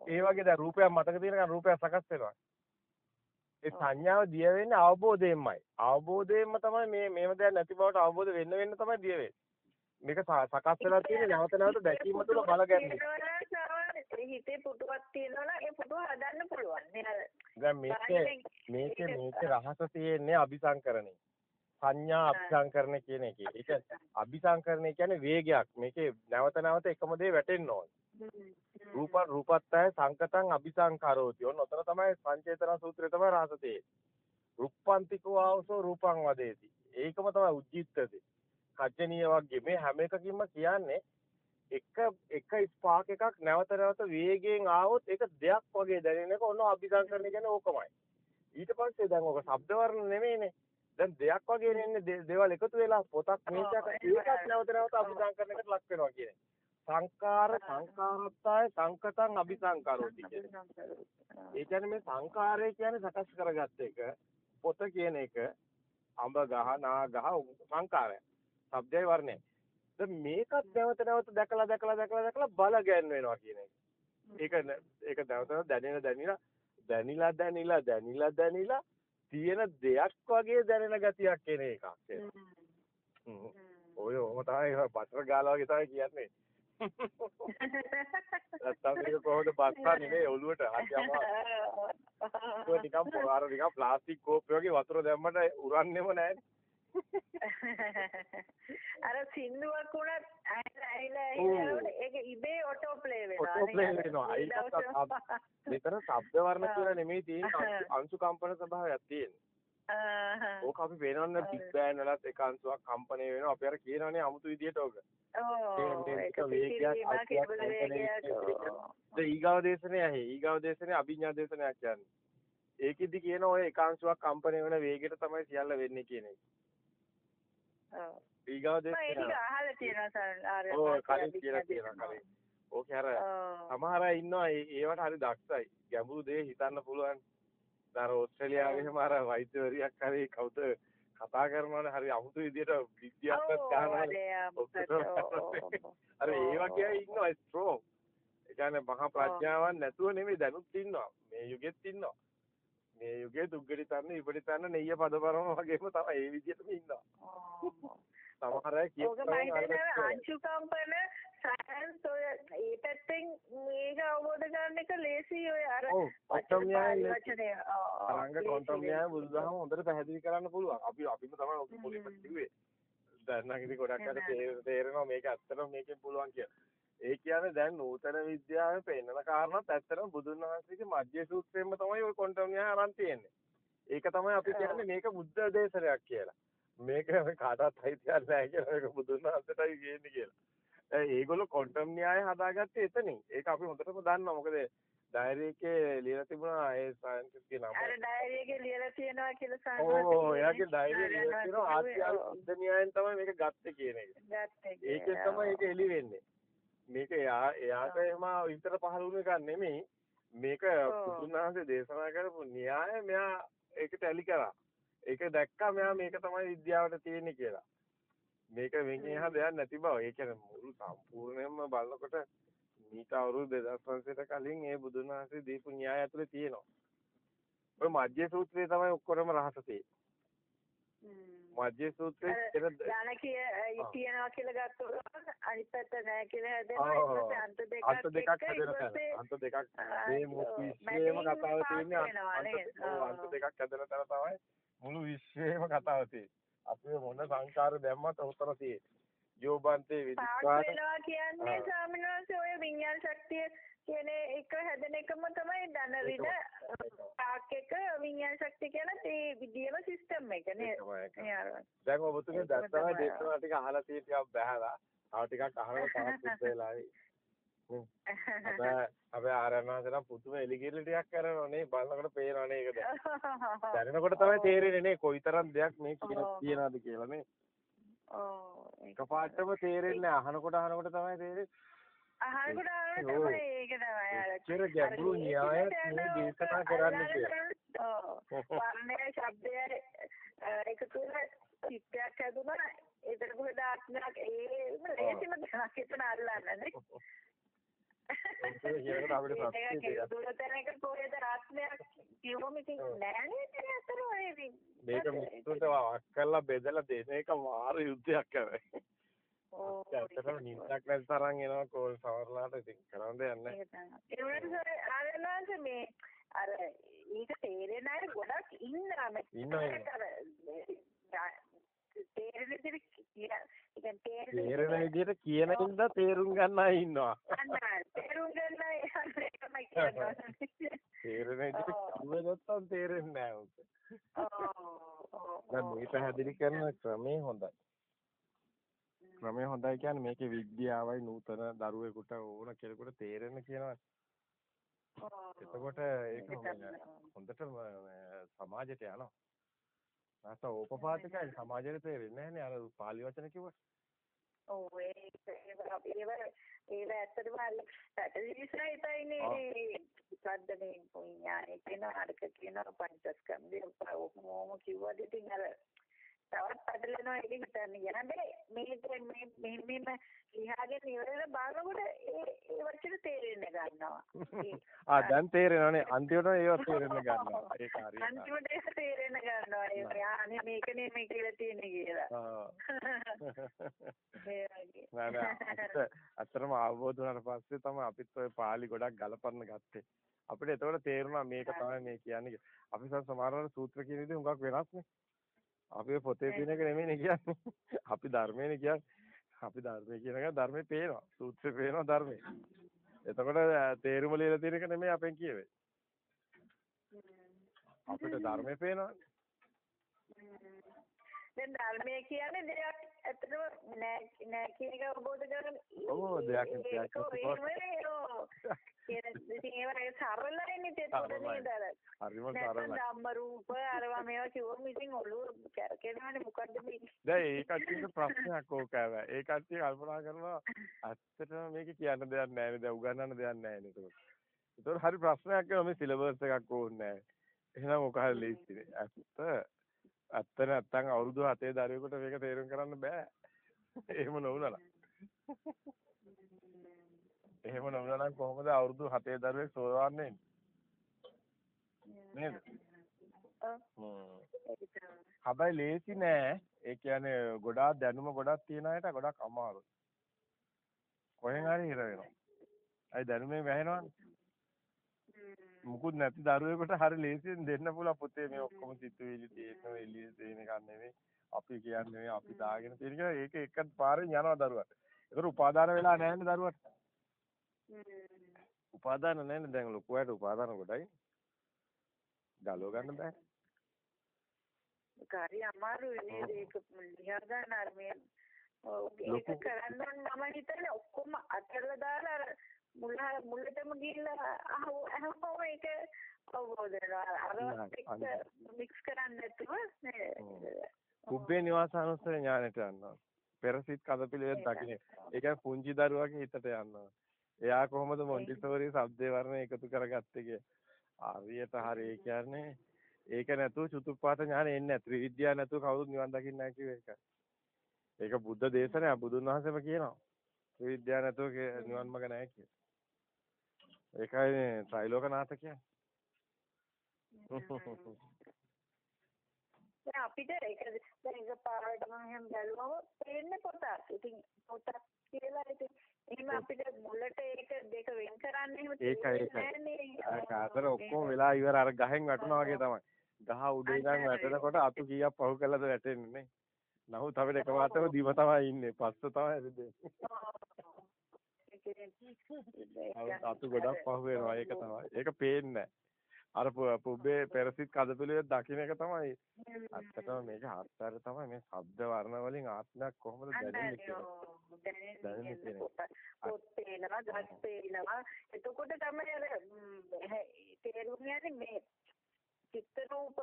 ඒ වගේ දැන් රූපයක් මතක තියෙනකන් රූපයක් සකස් වෙනවා. ඒ සංඥාව දිය වෙන්නේ අවබෝධයෙන්මයි. අවබෝධයෙන්ම තමයි මේ මේව දැන් නැති බවට අවබෝධ වෙන්න වෙන්න තමයි දිය වෙන්නේ. මේක සකස් වෙලා තියෙන්නේ නැවත නැවත දැකීම තුළ බල ගැනීම. අපේ හිතේ පුටුවක් තියෙනවා ඒ පුටුව හදන්න පුළුවන්. දැන් මේකේ මේකේ මේකේ රහස තියෙන්නේ අபிසංකරණේ. සංඥා අபிසංකරණේ කියන එකේ. ඒක අபிසංකරණේ කියන්නේ වේගයක්. මේකේ නැවත නැවත එකම දේ වැටෙන්න ඕනේ. රූප රූපත්තය සංකතං අபிසංකරෝති. ඔන්න ඔතන තමයි සංචේතන සූත්‍රය තමයි රහස තියෙන්නේ. රුප්පන්තිකෝ ආවසෝ රූපං වදේති. ඒකම තමයි උජ්ජිත්තදී. කජ්ජනීය වර්ගයේ මේ හැම එකකින්ම කියන්නේ එක එක ස්පාක් එකක් නැවත නැවත වේගයෙන් ආවොත් ඒක දෙයක් වගේ දැනෙන එක ඔන්න අභිසංකරණය කියන්නේ ඕකමයි. ඊට පස්සේ දැන් ඔක ශබ්ද වර්ණ නෙමෙයිනේ. දැන් දෙයක් වගේ නෙන්නේ දේවල් එකතු වෙලා පොතක් මේකක් ඒකත් නැවත නැවත අභිසංකරණයකට ලක් වෙනවා කියන්නේ. සංකාර සංකාරත්තාය සංකතං අபிසංකරෝති කියන්නේ. ඒ කියන්නේ මේ සංකාරය කියන්නේ සකස් කරගත්ත එක පොත කියන එක අඹ ගහ නා ගහ සංකාරය. ශබ්දය වර්ණය. දැන් මේකත් නැවත නැවත දැකලා දැකලා දැකලා දැකලා බල ගැන් වෙනවා කියන එක. ඒක ඒක නැවත දැනෙන දැනිලා දැනිලා දැනිලා දැනිලා දැනිලා තියෙන දෙයක් වගේ දැනෙන ගතියක් එන එකක්. ඔය ඔම තමයි බටර් ගාලා වගේ තමයි කියන්නේ. නැත්තම් මේක කොහොමද බස්සා නෙමෙයි ඔළුවට හරියම ඒක නිකන් අර නිකන් ප්ලාස්ටික් කෝප්පය වගේ වතුර දැම්මට උරන්නේම නැහැ අර සින්දුවක් උනත් ඇහිලා ඇහිලා ඒක ඉබේ ඔටෝ ප්ලේ වෙනවා. ඔටෝ ප්ලේ වෙනවා. ඒකත් මෙතන ශබ්ද වර්ණ කියලා නෙමෙයි තියෙන්නේ. අංශු කම්පන ස්වභාවයක් තියෙන්නේ. ඕක අපි වෙනවන්න බිග් බෑන් වලත් එක අංශුවක් කම්පණය වෙනවා. අපි අර කියනවනේ 아무තු විදියට ඕක ඊගාව දේශනේ ඇහි. ඊගාව දේශනේ අභිඥා දේශනයක් කියන්නේ. ඒකෙදි කියන ඔය එකාංශුවක් කම්පණය වෙන වේගයට තමයි සියල්ල වෙන්නේ කියන එක. ඊගාව දෙස් ඒක අහලා තියෙනවා සර් ඔව් කලින් කියලා තියෙනවා කලින්. ඕකේ අර සමහර අය ඉන්නවා ඒවට හරි දක්ෂයි. ගැඹුරු දේ හිතන්න පුළුවන්. අර ඕස්ට්‍රේලියාවේම අර වෛද්‍යවරියක් හරි කවුද කතා කරනවානේ හරි අමුතු විදියට විද්‍යාත්මක ගන්නවා. අර ඒ වගේ අය ඉන්නවා ස්ට්‍රෝක්. ඒ කියන්නේ මහා ප්‍රඥාවක් නැතුව නෙමෙයි දැනුත් ඉන්නවා. මේ යුගෙත් ඉන්නවා. මේ යුගයේ දුග්ගටි තන්න ඉපටි තන්න නෙయ్య පදපරම වගේම තමයි ඒ විදිහටම ඉන්නවා. සමහර අය කියනවා අංශු කම්පන සයන්ස් ඔය ඒ පැත්තෙන් මේක අවබෝධ කරගන්න එක ලේසි ඔය අර ඔක්කොම න්‍යාය අරංග කොන්ටම් න්‍යාය බුදුදහම හොඳට පැහැදිලි කරන්න පුළුවන්. අපි අපිම තමයි මුලින්ම කිව්වේ. දැන් නම් ඉතින් ගොඩක් අය තේරෙනවා මේක ඇත්තටම මේකෙන් පුළුවන් කියලා. ඒ කියන්නේ දැන් නූතන විද්‍යාවේ පෙන්නන කාරණාත් ඇත්තටම බුදුන් වහන්සේගේ මජ්ජේ සූත්‍රයෙන්ම තමයි ওই ක්වොන්ටම් න්‍යාය අරන් තියෙන්නේ. ඒක තමයි අපි කියන්නේ මේක බුද්ධ දේශනයක් කියලා. මේක කාටවත් අයිතියක් නැහැ කියලා මේක බුදුන් වහන්සේටයි කියන්නේ කියලා. ඒගොල්ලෝ ක්වොන්ටම් න්‍යාය හදාගත්තේ එතනින්. ඒක අපි හොඳටම දන්නවා. මොකද ඩයරි එකේ ලියලා තිබුණා ඒ සයන්ටිස්ට්ගේ නම. අර ඩයරි එකේ ලියලා තියෙනවා කියලා සංගතයි. ඔව් එයාගේ ඩයරි ලියලා තියෙනවා බුද්ධ න්‍යායෙන් තමයි මේක ගත්තේ කියන එක. ගත්තේ. ඒකෙන් තමයි ඒක එළි වෙන්නේ. මේක එයා එයාට එහෙම විතර පහළ වුණ එකක් නෙමෙයි. මේක බුදුන්වහන්සේ දේශනා කරපු න්‍යාය මෙයා ඒකට ඇලි කරා. ඒක දැක්කා මෙයා මේක තමයි විද්‍යාවට තියෙන්නේ කියලා. මේක වෙන්නේ එහා දෙයක් නැති බව. ඒ කියන්නේ මුළු සම්පූර්ණයෙන්ම බලනකොට මීට අවුරුදු 2500ට කලින් ඒ බුදුන් වහන්සේ දීපු න්‍යාය ඇතුලේ තියෙනවා. ඔය මජ්ජේ සූත්‍රයේ තමයි ඔක්කොම රහස තියෙන්නේ මජ්ජේ සූත්‍රයේ කියන දාන කිය තියනවා කියලා ගත්තොත් අනිත් පැත්ත නැහැ කියලා හැදෙනවා අන්ත දෙකක් අන්ත දෙකක් හැදෙන තැන අන්ත දෙකක් මේ මුළු විශ්වයේම කතාව තියෙන්නේ අන්ත දෙකක් හැදෙන තැන තමයි මුළු විශ්වයේම කතාව තියෙන්නේ අපි මොන සංකාර දැම්මත් උතර තියෙන්නේ යෝබන්තේ විදිකාට වෙනවා කියන්නේ ස්වාමීන් වහන්සේ විඤ්ඤාණ ශක්තිය කියන එක හැදෙන එකම තමයි ධන විද තාක් එක විඤ්ඤාණ ශක්තිය කියන ඒ විදියම සිස්ටම් එක නේද? දැන් ඔබතුමේ දැක්කම දේශනා ටික අහලා තියෙන ටිකක් බහැලා. තව ටිකක් අහලා තවත් පුත් වෙලාවේ අපේ ආරණාසන පුදුම එලිගිරි ටිකක් කරනවා නේ. බලනකොට පේනවා නේ ඒකද? දැනෙනකොට තමයි තේරෙන්නේ නේ කොයිතරම් දෙයක් මේ කියන තියනවාද කියලා නේ. ඔව්. එකපාරටම තේරෙන්නේ අහනකොට අහනකොට තමයි තේරෙන්නේ අහනකොට අහනකොට තමයි ඒක තමයි අර චිර ගැඹුරු න්‍යායක් මේ දේශනා කරන්න කියලා. ඔව්. වර්ණය ශබ්දය එකතු වෙලා චිත්තයක් හැදුනා ඒතර කොහෙද ආත්මයක් ඒ ලේසිම දෙයක් හිතන අල්ලන්නේ ඒක කියනකොට අපිට ප්‍රශ්නේ. දුරතැනක කොහෙද ආත්මයක් කිව්වම ඉතින් නෑනේ ඉතින් අතර ඔය ඉතින් මේක මුතුන්ට වක් කරලා බෙදලා දෙන එක මාර යුද්ධයක් කරන්නේ. ඇත්තටම නිින්දක් නැති තරම් එනවා කෝල් සමහරලාට ඉතින් කරන්න දෙයක් නැහැ. තමයි. ඒ වුණාට මේ අර ඊට තේරෙන අය ගොඩක් ඉන්නවා මේ. ඉන්නවා, තේරෙන විදිහට කියන්නේ තේරෙන විදිහට කියන ඉඳලා තේරුම් ගන්න අය ඉන්නවා. තේරුම් ගන්න ඒකමයි කියනවා. තේරෙන විදිහට කිව්ව නැත්තම් තේරෙන්නේ නැහැ උන්ට. ඔව්. දැන් මේ පැහැදිලි කරන ක්‍රමේ හොඳයි. ක්‍රමය හොඳයි කියන්නේ මේකේ විද්‍යාවයි නූතන දරුවෙකුට ඕන කෙනෙකුට තේරෙන්න කියනවා. එතකොට ඒක හොඳට සමාජයට යනවා. නැත්නම් ඕපපාතිකයි. සමාජයට තේරෙන්නේ නැහැ නේ අර පාලි වචන කිව්වට. ඔව් ඒක ඒක ඒව ඇත්තටම අර පැටලිසයි තයිනේ මොකද්ද මේ පුඤ්ඤාය කියන අරක කියන පංචස්කන්ධය. ඔක්කොම කිව්වද ඉතින් අර තවත් පැටලෙනවා ඒක හිතන්නේ. යන්නේ මේ මේ මේ මෙම ලියාගෙන ඉවරලා බලනකොට ඒ ඒ වචන තේරෙන්න ගන්නවා. ආ දැන් තේරෙනවනේ. අන්තිමට ඒව තේරෙන්න ගන්නවා. ඒක හරියට අන්තිමට ඒක තේරෙන්න ගන්නවා. ඒ අනේ මේකනේ මේ කියලා තියෙන්නේ කියලා. ඒ වගේ. නෑ නෑ. අත්‍තරම අවබෝධ වුණාට පස්සේ තමයි අපිත් ඔය පාලි ගොඩක් ගලපන්න ගත්තේ. අපිට එතකොට තේරුණා මේක තමයි මේ කියන්නේ අපි සමහරවල් සූත්‍ර කියන විදිහ හුඟක් වෙනස්නේ අපි පොතේ තියෙන එක නෙමෙයිනේ කියන්නේ. අපි ධර්මයනේ කියන්නේ. අපි ධර්මයේ කියන එක ධර්මේ පේනවා. සූත්‍රේ පේනවා ධර්මේ. එතකොට තේරුම ලියලා තියෙන එක නෙමෙයි අපෙන් කියවේ. අපිට ධර්මේ පේනවා. දැන් ධර්මයේ කියන්නේ දෙයක් ඇත්තටම නෑ නෑ කියන එක අවබෝධ කරගන්න. ඔව් දෙයක් දෙයක්. හරිම සරලයි. ධම්ම රූප අරවා මේවා කිව්වම ඉතින් ඔළුව කැරකෙනවානේ මොකද්ද මේ. දැන් ඒ කට්ටියට ප්‍රශ්නයක් ඕක ආවා. ඒ කට්ටිය කල්පනා කරනවා ඇත්තටම මේක කියන්න දෙයක් නැහැ නේද? උගන්වන්න දෙයක් නැහැ නේද? ඒතකොට හරි ප්‍රශ්නයක් මේ සිලබස් එකක් ඕනේ නැහැ. එහෙනම් ඔක හරි ලේසියි. ඇත්ත ඇත්ත නැත්තම් අවුරුදු 7 දරුවෙකුට මේක තේරුම් කරන්න බෑ. එහෙම නොවුනලා. එහෙම නොවුනා නම් කොහොමද අවුරුදු 7 දරුවෙක් සෝවාන් වෙන්නේ? නේද? හැබැයි ලේසි නෑ. ඒ කියන්නේ ගොඩාක් දැනුම ගොඩක් තියන අයට ගොඩක් අමාරුයි. කොහෙන් හරි හිර වෙනවා. අයි දැනුමේ වැහෙනවනේ. මුකුත් නැති දරුවෙකුට හරි ලේසියෙන් දෙන්න පුළුවන් පුතේ මේ ඔක්කොම සිතුවිලි තියෙනවා එළියේ තියෙන එකක් නෙමෙයි. අපි කියන්නේ අපි දාගෙන තියෙන එක ඒක එක පාරෙන් යනවා දරුවාට. ඒකට උපාදාන වෙලා නැහැ නේ දරුවාට. උපාදාන නැහැ දැන් ලොකු අයට උපාදාන කොටයි. ගලව ගන්න බෑ. කාර්ය අමාරුයි නේද ඒක ලියා ගන්න අර මේ ඒක කරන්න මම හිතන්නේ ඔක්කොම අතහැරලා දාලා අර මුල මුලටම ගිහිල්ලා අහුවම ඒක අවබෝධ වෙනවා අර මික්ස් කරන්නේ නැතුව කුබ්බේ නිවාසානුස්සය ඥානෙට යනවා පෙරසිට කදපිලිවෙත් දකින්න ඒ කියන්නේ පුංචි දරුවාගේ හිතට යනවා එයා කොහොමද මොන්ටිසෝරි શબ્දේ වර්ණ එකතු කරගත්තේ කිය. හරියට හරි ඒ කියන්නේ ඒක නැතුව චතුප්පාත ඥානෙ එන්නේ නැහැ. ත්‍රිවිද්‍යාව නැතුව කවුරුත් නිවන් දකින්නේ නැහැ කිව්ව එක. ඒක බුද්ධ දේශනය බුදුන් වහන්සේම කියනවා. ත්‍රිවිද්‍යාව නැතුව නිවන් මඟ නැහැ කියලා. ඒකයි ත්‍රිලෝකනාථ කියන්නේ. දැන් අපිට ඒක දැන් ඒක පාරටම එහෙම බැලුවම පේන්නේ පොතක්. ඉතින් පොතක් කියලා ඉතින් එහෙම අපිට මුලට ඒක දෙක වෙන් කරන්න එහෙම ඒකයි. අතර ඔක්කොම වෙලා ඉවර අර ගහෙන් වැටුණා වගේ තමයි. ගහ උඩ ඉඳන් වැටෙනකොට අතු කීයක් පහු කළාද වැටෙන්නේ නේ. නමුත් අපිට එක වාතව දිව තමයි ඉන්නේ. පස්ස තමයි හරිද? අතු ගොඩක් පහු වෙනවා ඒක තමයි. ඒක පේන්නේ අර පුබ්බේ පෙරසිට කදපිලියේ දකින්න එක තමයි. ඇත්තටම මේක හත්තර තමයි. මේ ශබ්ද වර්ණ වලින් ආත්මයක් කොහොමද දැනෙන්නේ කියලා. දැනෙන්නේ කියන්නේ. පොත්. පේනවා, ගස් පේනවා. එතකොට තමයි අර තේරුම් යන්නේ මේ චිත්ත රූප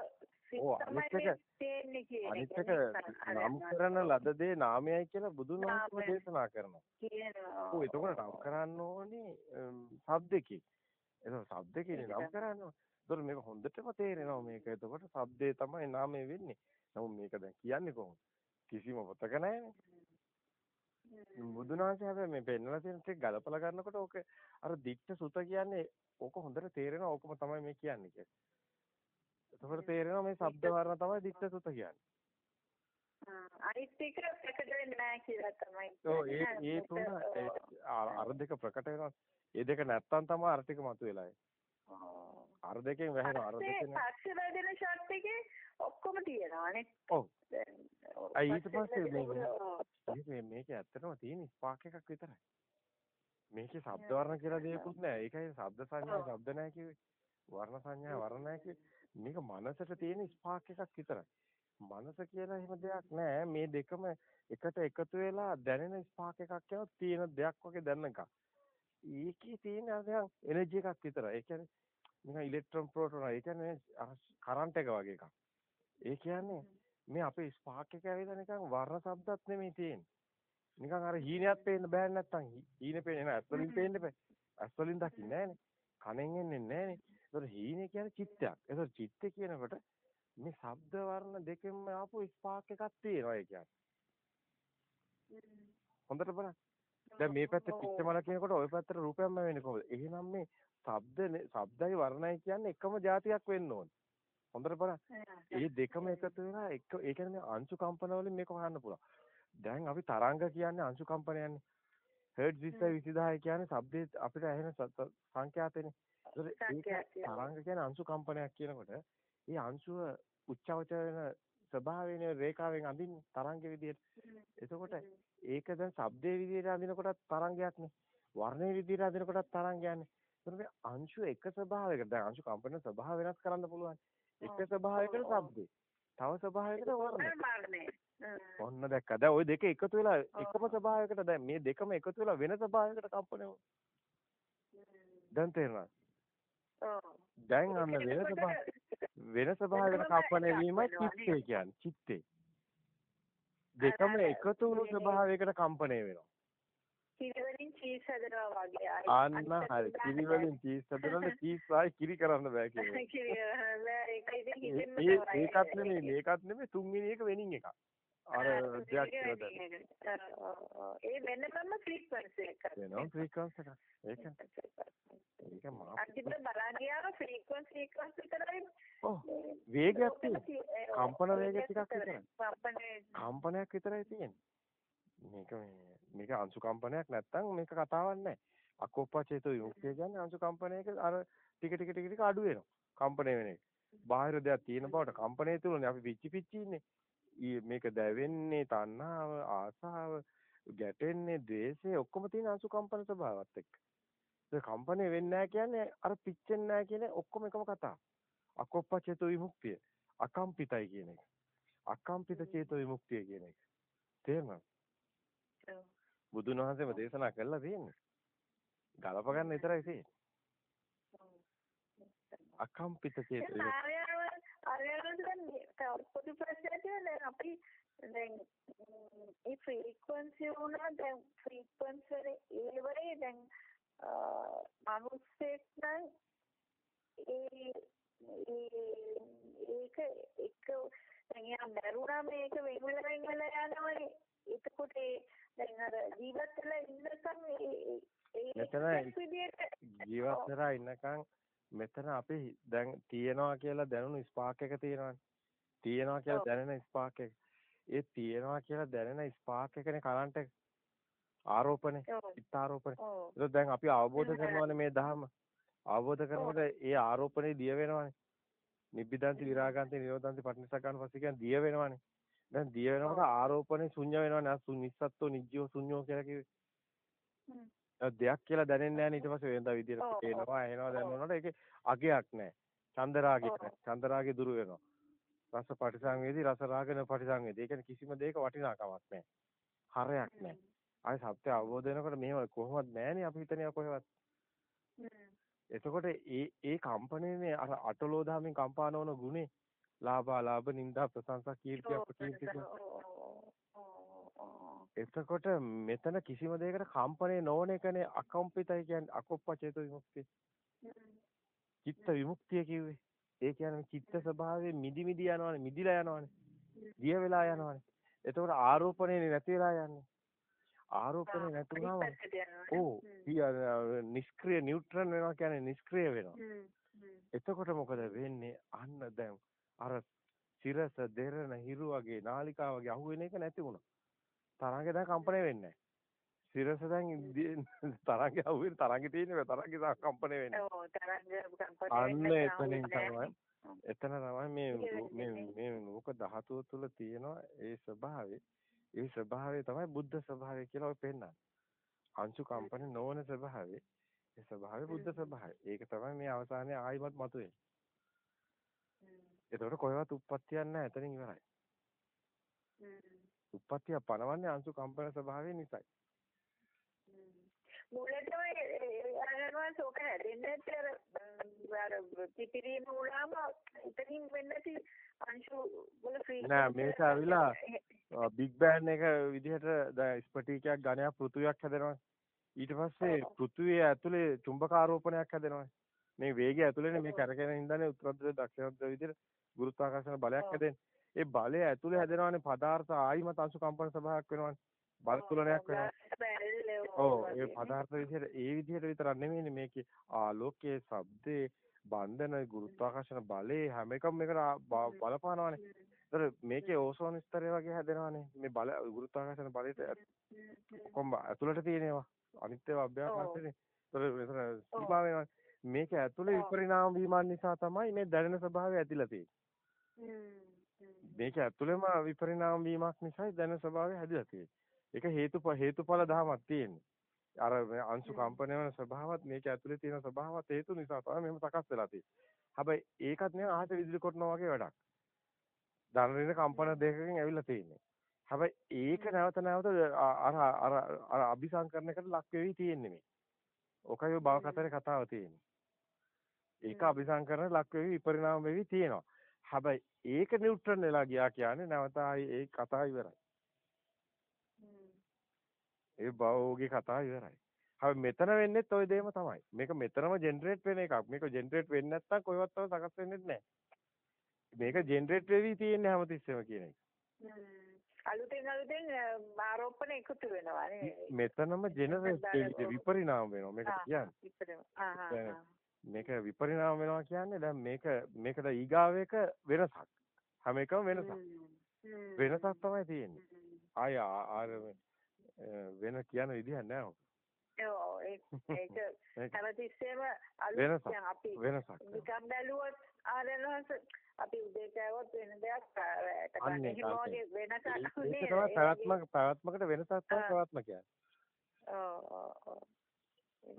ඔව්, අනිත් සිත්තමයි එක- තියෙන්නේ කියන අනිත් එක එක නම් කරන ලද දේ නාමයයි කියලා බුදුන් වහන්සේ. දේශනා කරනවා. කියනවා. ඔව් එතකොට නම් කරන්න ඕනේ ශබ්දකේ. එතකොට ශබ්දකේනේ නම් කරන්න ඕනේ. එතකොට මේක හොඳටම තේරෙනවා මේක. එතකොට ශබ්දේ තමයි නාමය වෙන්නේ. නමුත් මේක දැන් කියන්නේ කොහොමද? කිසිම පොතක නැහැනේ. බුදුන් වහන්සේ හැබැයි මේ පෙන්වලා තියෙන ටික ගලපලා ගන්නකොට ඕක අර දික්ඨ සුත කියන්නේ ඕක හොඳට තේරෙනවා ඕකම තමයි මේ කියන්නේ කියලා. එතකොට තේරෙනවා මේ ශබ්ද වර්ණ තමයි දික්ඨ සුත කියන්නේ. අනිත් එක ප්‍රකට වෙන්නේ නැහැ කියලා තමයි. ඔව් ඒ. ඒ තුන අර දෙක ප්‍රකට වෙනවා. ඒ දෙක නැත්තම් තමයි අර ටික මතුවෙලා එන්නේ. අර දෙකෙන් වැහෙනවා අර දෙකෙන්. පස්සේ වැදෙන ෂොට් එකේ ඔක්කොම තියෙනවානේ. ඔව්. අයි ඊට පස්සේ මේ-. මේක ඇත්තටම තියෙන ස්පාක් එකක් විතරයි. මේකේ ශබ්ද වර්ණ කියලා දෙයක්වත් නැහැ. ඒකයි ශබ්ද සංඥා. ශබ්ද නැහැ කිව්වේ. වර්ණ සංඥා වර්ණ නැහැ කිව්වේ. මේක මනසට තියෙන ස්පාක් එකක් විතරයි. මනස කියලා එහෙම දෙයක් නැහැ. මේ දෙකම එකට එකතු වෙලා දැනෙන ස්පාක් එකක් කියනවා තියෙන දෙයක් වගේ දැනෙන එකක්. ඒකේ තියෙන අර නිකන් එනර්ජි එකක් විතරයි. ඒ කියන්නේ නිකන් ඉලෙක්ට්‍රෝන ප්‍රෝටෝන ඒ කියන්නේ කරන්ට් එක වගේ එකක්. ඒ කියන්නේ මේ අපේ ස්පාක් එක ඇවිල්ලා නිකන් වර්ණ શબ્දත් නෙමෙයි තියෙන්නේ. නිකන් අර හීනයක් පේන්න බෑ නැත්තම් හීනේ පේන්නේ නැහැ. ඇස්වලින් පේන්න බෑ. ඇස්වලින් දකින්නේ නැහනේ. කනෙන් එන්නේ නැහනේ. ඒතර හීනේ කියන්නේ චිත්තයක්. ඒතර චිත්තේ කියනකොට මේ ශබ්ද වර්ණ දෙකෙන්ම ආපු ස්පාක් එකක් තියෙනවා ඒ කියන්නේ. හොඳට බලන්න. දැන් මේ පැත්තේ පිච්චමල කියනකොට ওই පැත්තට රූපයක්ම වෙන්නේ කොහොමද? එහෙනම් මේ ශබ්ද ශබ්දයි වර්ණයි කියන්නේ එකම જાතියක් වෙන්න ඕනේ. හොඳට බලන්න. මේ දෙකම එකතු වෙලා එක ඒ කියන්නේ අංශු කම්පන වලින් මේක හොයන්න පුළුවන්. දැන් අපි තරංග කියන්නේ අංශු කම්පනයන්නේ. හර්ට්ස් 20000 කියන්නේ ශබ්දයේ අපිට ඇහෙන සංඛ්‍යාතනේ. ඒතකොට. තරංග කියන්නේ අංශු කම්පනයක් කියනකොට ඒ අංශුව උච්චවච වෙන ස්වභාවයෙන් රේඛාවෙන් අඳින්නේ තරංග විදියට. එතකොට ඒක දැන් ශබ්දේ විදියට අඳිනකොටත් තරංගයක්නේ. වර්ණයේ විදියට අඳිනකොටත් තරංගයක්නේ. එතකොට මේ අංශු එක ස්වභාවයකට දැන් අංශු කම්පන ස්වභාව වෙනස් කරන්න පුළුවන්. එක ස්වභාවයකට ශබ්දේ. තව ස්වභාවයකට වර්ණය. ඔන්න දැක්කා. දැන් ওই දෙක එකතු වෙලා එකම ස්වභාවයකට දැන් මේ දෙකම එකතු වෙලා වෙන ස්වභාවයකට කම්පණය වුණා. දැන් තේරෙනවද? දැන් අන්න වෙන ස්වභාව වෙන ස්වභාවයකට කම්පණය වීමයි චිත්තේ කියන්නේ. චිත්තේ. දෙකම එකතු වුණු ස්වභාවයකට කම්පණය වෙනවා. කිරිවලින් චීස් හදනවා වගේ. අන්න හරි. කිරි වලින් චීස් හදනකොට චීස් ආයි කිරි කරන්න බෑ කියන්නේ. කිරි හදලා ඒක ඉතින් හිතෙන්න. ඒකත් නෙමෙයි මේකත් නෙමෙයි තුන්වෙනි එක වෙනින් එකක්. අර දෙයක් කියලා දැන්. ඒ වෙනම ෆ්‍රීකවන්සි එකක්. වෙනවා ෆ්‍රීකවන්ස් එකක්. ඒක ඒක මා අන්තිමට බලන්න ගියාම ෆ්‍රීකවන්සි එකක් විතරයි ඔව් වේගයක් තියෙනවා. කම්පන වේග ටිකක් විතරයි. කම්පන කම්පනයක් විතරයි තියෙන්නේ. මේක මේ මේක අංශු කම්පනයක් නැත්තම් මේක කතාවක් නැහැ. අකෝපචේතෝ විමුක්තිය කියන්නේ අංශු කම්පනයක අර ටික ටික ටික ටික අඩු වෙනවා. කම්පණය වෙන එක. බාහිර දෙයක් තියෙන බවට කම්පණය තුලනේ අපි පිච්චි පිච්චි ඉන්නේ. මේක දැවෙන්නේ තණ්හාව, ආසාව, ගැටෙන්නේ, ද්වේෂය ඔක්කොම තියෙන අංශු කම්පන ස්වභාවත් එක්ක. ඒ කම්පණය වෙන්නේ නැහැ කියන්නේ අර පිච්චෙන්නේ නැහැ කියන ඔක්කොම එකම කතාව. අකෝපචේතෝ විමුක්තිය. අකම්පිතයි කියන එක. අකම්පිත චේතෝ විමුක්තිය කියන එක. තේරුණාද? බුදුන් වහන්සේම දේශනා කළා තියෙන්නේ. ගලප ගන්න විතරයි තියෙන්නේ. අකම්පිත චේතෝ අරයන් දැන් පොදු ප්‍රශ්නයක් දැන් අපි දැන් ඒ ෆ්‍රීකවන්සි වුණා දැන් ෆ්‍රීකවන්සි ඒ වගේ දැන් මනුස්සෙක් නම් ඒ ඒක එක දැන් යා මරුණා මේක වෙන වෙන වෙන වෙලා යනවනේ එතකොට ඒ දැන් අර ජීවත් වෙලා ඉන්නකම් ඒ ජීවත් වෙලා ඉන්නකන් මෙතන අපි දැන් තියනවා කියලා දැනුණු ස්පාක් එක තියෙනවානේ. තියනවා කියලා දැනෙන ස්පාක් එක. ඒ තියනවා කියලා දැනෙන ස්පාක් එකනේ කරන්ට් එක. ආරෝපණය, චිත්තාරෝපණය. ඔව් ඒක දැන් අපි අවබෝධ කරනවානේ මේ ධර්ම. අවබෝධ කරනකොට ඒ ආරෝපණේ දිය වෙනවානේ. නිබ්බිදාන්ති විරාගාන්ති නිරෝධාන්ති පටිනිසග්ගාන පස්සේ කියන්නේ දිය වෙනවානේ. දැන් දිය වෙනකොට ආරෝපණේ ශුන්‍ය වෙනවානේ. අසු නිස්සත්තු නිජ්ජෝ ශුන්‍යෝ කියලා කිව්වේ. දෙයක් කියලා දැනෙන්නේ නැහැ ඊට පස්සේ වෙනදා විදියට. පේනවා ඇහෙනවා දැනෙනකොට ඒකේ අගයක් නැහැ. චන්දරාගය නැහැ. චන්දරාගය දුරු වෙනවා. රස පටිසංවේදී රස රාගන පටිසංවේදී. ඒ කියන්නේ කිසිම දෙයක වටිනාකමක් නැහැ. හරයක් නැහැ. ආයි සත්‍ය අවබෝධ වෙනකොට මෙහෙම කොහොමද නැහනේ අපි හිතන්නේ කොහෙවත්. එතකොට ඒ ඒ කම්පණයනේ අර අටලෝදාමින් කම්පා නොවන ගුණේ ලාභා ලාභ නින්දා ප්‍රශංසා කීර්ති අපකීර්ති එතකොට මෙතන කිසිම දෙයකට කම්පණය නොවන එකනේ අකම්පිතයි කියන්නේ අකොප්ප චේතෝ විමුක්තිය. චිත්ත විමුක්තිය කිව්වේ. ඒ කියන්නේ චිත්ත ස්වභාවයෙන් මිදි මිදි යනවනේ මිදිලා යනවනේ. දිය වෙලා යනවනේ. එතකොට ආරෝපණය නැති වෙලා යන්නේ. ආරෝපණය නැතුනම ඕ නිෂ්ක්‍රීය නියුට්‍රන් වෙනවා කියන්නේ නිෂ්ක්‍රීය වෙනවා. එතකොට මොකද වෙන්නේ? අන්න දැන් අර සිරස දෙරණ හිරු වගේ නාලිකා වගේ අහුවෙන එක නැති වුණා. තරංගේ දැන් කම්පණය වෙන්නේ නැහැ. සිරස දැන් තරංගේ අහුවෙන තරංගේ තියෙන්නේ තරංගේ කම්පණය වෙන්නේ. ඔව් තරංග අන්න එතනින් තමයි එතන තමයි මේ මේ මේ ලෝක ධාතුව තුල තියෙනවා ඒ ස්වභාවය. ඒ ස්වභාවය තමයි බුද්ධ ස්වභාවය කියලා ඔය පෙන්නන්නේ. අංශු කම්පන නොවන ස්වභාවය. ඒ ස්වභාවය බුද්ධ ස්වභාවය. ඒක තමයි මේ අවසානයේ ආයිමත් මතුවේ. එතකොට කොහෙවත් උප්පත්තියක් නැහැ. එතනින් ඉවරයි. උප්පත්තිය පනවන්නේ අංශු කම්පන ස්වභාවය නිසායි. මුලටම අරනවා සෝක හැදෙන්නේ අර පිටිරීම උලාම එතනින් වෙන්නේ අංශු වල ෆ්‍රී නෑ මේක ඇවිලා බිග් බෑන් එක විදිහට දැන් ස්පටිකයක් ඝනයක් පෘථුවියක් හැදෙනවා ඊට පස්සේ පෘථුවිය ඇතුලේ චුම්බක ආරෝපණයක් හැදෙනවා මේ වේගය ඇතුලේනේ මේ කරගෙන ඉඳන්නේ උත්තර දක්ෂිණ විදිහට ගුරුත්වාකර්ෂණ බලයක් හැදෙන්නේ ඒ බලය ඇතුලේ හැදෙනවානේ පදාර්ථ ආයිමත් අංශු කම්පන ස්වභාවයක් වෙනවානේ බල තුලනයක් වෙනවා ඔව් ඒ පදාර්ථ විදිහට ඒ විදිහට විතරක් නෙමෙයිනේ මේකේ ආලෝකයේ ශබ්දේ බන්ධන ගුරුත්වාකර්ෂණ බලේ හැම එකම මේකට බලපානවානේ. ඒතර මේකේ ඕසෝන ස්තරය වගේ හැදෙනවානේ. මේ බල ගුරුත්වාකර්ෂණ බලයට කොම්බ ඇතුළට තියෙනවා. අනිත් ඒවා අභ්‍යාසයෙන්. ඒතර මෙතන සීමා වෙනවා. මේක ඇතුළේ විපරිණාම වීමන් නිසා තමයි මේ දැනෙන ස්වභාවය ඇතිලා තියෙන්නේ. මේක ඇතුළේම විපරිණාම වීමක් නිසායි දැනෙන ස්වභාවය හැදිලා තියෙන්නේ. ඒක හේතු හේතුඵල ධමයක් තියෙන්නේ. අර අංශු කම්පණය වෙන ස්වභාවත් මේක ඇතුලේ තියෙන ස්වභාවත් හේතු නිසා තමයි මෙහෙම සකස් වෙලා තියෙන්නේ. හැබැයි ඒකත් නේ අහස විදුලි කොටනවා වගේ වැඩක්. ධනරින කම්පන දෙකකින් ඇවිල්ලා තියෙන්නේ. හැබැයි ඒක නැවත නැවත අර අර අර අபிසංකරණයකට ලක් වෙවි තියෙන්නේ මේ. ඔකයි භව කතරේ කතාව තියෙන්නේ. ඒක අபிසංකරණ ලක් වෙවි විපරිණාම වෙවි තියෙනවා. හැබැයි ඒක නියුට්‍රන් වෙලා ගියා කියන්නේ නැවත ඒ කතාව ඉවරයි. ඒ භවෝගේ කතාව ඉවරයි. හැබැයි මෙතන වෙන්නේත් ওই දෙයම තමයි. මේක මෙතනම ජෙනරේට් වෙන එකක්. මේක ජෙනරේට් වෙන්නේ නැත්නම් කොහෙවත් තව සකස් වෙන්නේ නැහැ. මේක ජෙනරේට් වෙවි තියෙන්නේ හැමතිස්සෙම කියන එක. අලුතෙන් අලුතෙන් ආරෝපණ එකතු වෙනවා නේ. මෙතනම ජෙනරේට් විපරිණාම වෙනවා මේක කියන්නේ. මේක විපරිණාම වෙනවා කියන්නේ දැන් මේක මේකට ඊගාව එක වෙනසක්. හැම එකම වෙනසක්. වෙනසක් තමයි තියෙන්නේ. ආය ආර වෙන කියන විදිහක් නැහැ ඔක. ඔව් ඒක හැමතිස්සෙම අලුත් අපි වෙනසක්. නිකම් බැලුවොත් ආරෙනවස අපි උදේ කෑවොත් වෙන දෙයක් එහෙමෝගේ වෙනසක් ඒක තමයි පැවැත්මක පැවැත්මකට වෙනසක් තමයි පැවැත්ම කියන්නේ. ඔව්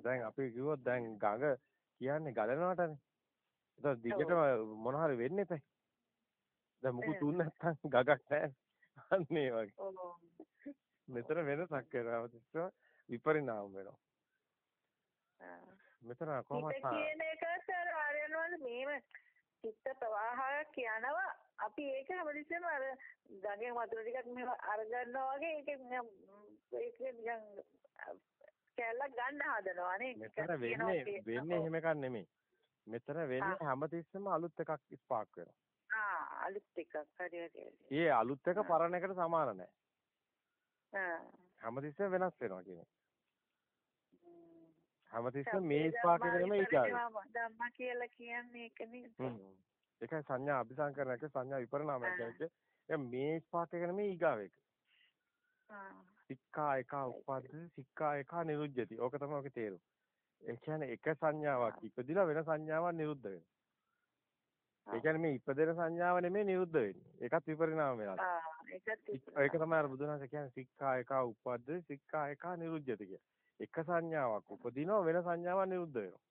දැන් අපි කිව්වොත් දැන් ගඟ කියන්නේ ගලනවටනේ. ඒක දිගටම මොන හරි වෙන්නේ නැහැ. දැන් මුකුත් තුන් නැත්තම් ගගක් නැහැ. අන්න ඒ වගේ. මෙතන වෙනසක් වෙනවා තිස්සම විපරිණාම වෙනවා. මෙතන කොහොමද කියන එකත් අර ආර්යනවල මේව චිත්ත ප්‍රවාහයක් යනවා අපි ඒක හැමතිස්සෙම අර ගඟේ වතුර ටිකක් මෙහෙම අරගන්නවා වගේ ඒක ඒක නිකන් කැලක් ගන්න හදනවා නේ මෙතන වෙන්නේ වෙන්නේ එහෙම එකක් නෙමෙයි. මෙතන වෙන්නේ හැමතිස්සෙම අලුත් එකක් ස්පාක් වෙනවා. ආ අලුත් එකක්. හරි හරි ඒ අලුත් එක පරණ එකට සමාන නැහැ හැමතිස්සෙම වෙනස් වෙනවා කියන්නේ හැමතිස්සෙම මේ ස්පාක් එක නෙමෙයි ඊගාව. ධම්ම කියලා කියන්නේ ඒක නේද? ඒකයි සංඥා අபிසංකරණයක සංඥා විපරණාමයක් කියන්නේ. ඒ මේ ස්පාක් එක නෙමෙයි ඊගාව එක. සික්ඛා එක උපද්ද සික්ඛා එක නිරුද්ධති. ඕක තමයි ඔකේ තේරුම. ඒ කියන්නේ එක සංඥාවක් ඉපදිලා වෙන සංඥාවක් නිරුද්ධ වෙනවා. ඒ කියන්නේ මේ ඉපදෙන සංඥාව නෙමෙයි නිරුද්ධ වෙන්නේ. ඒකත් විපරිණාම වෙනවා. ඒක තමයි අර බුදුන් වහන්සේ කියන්නේ සික්ඛා එක උපද්ද සික්ඛා එක නිරුද්ධති කියන්නේ. එක සංඥාවක් උපදිනවා වෙන සංඥාවක් නිරුද්ධ වෙනවා.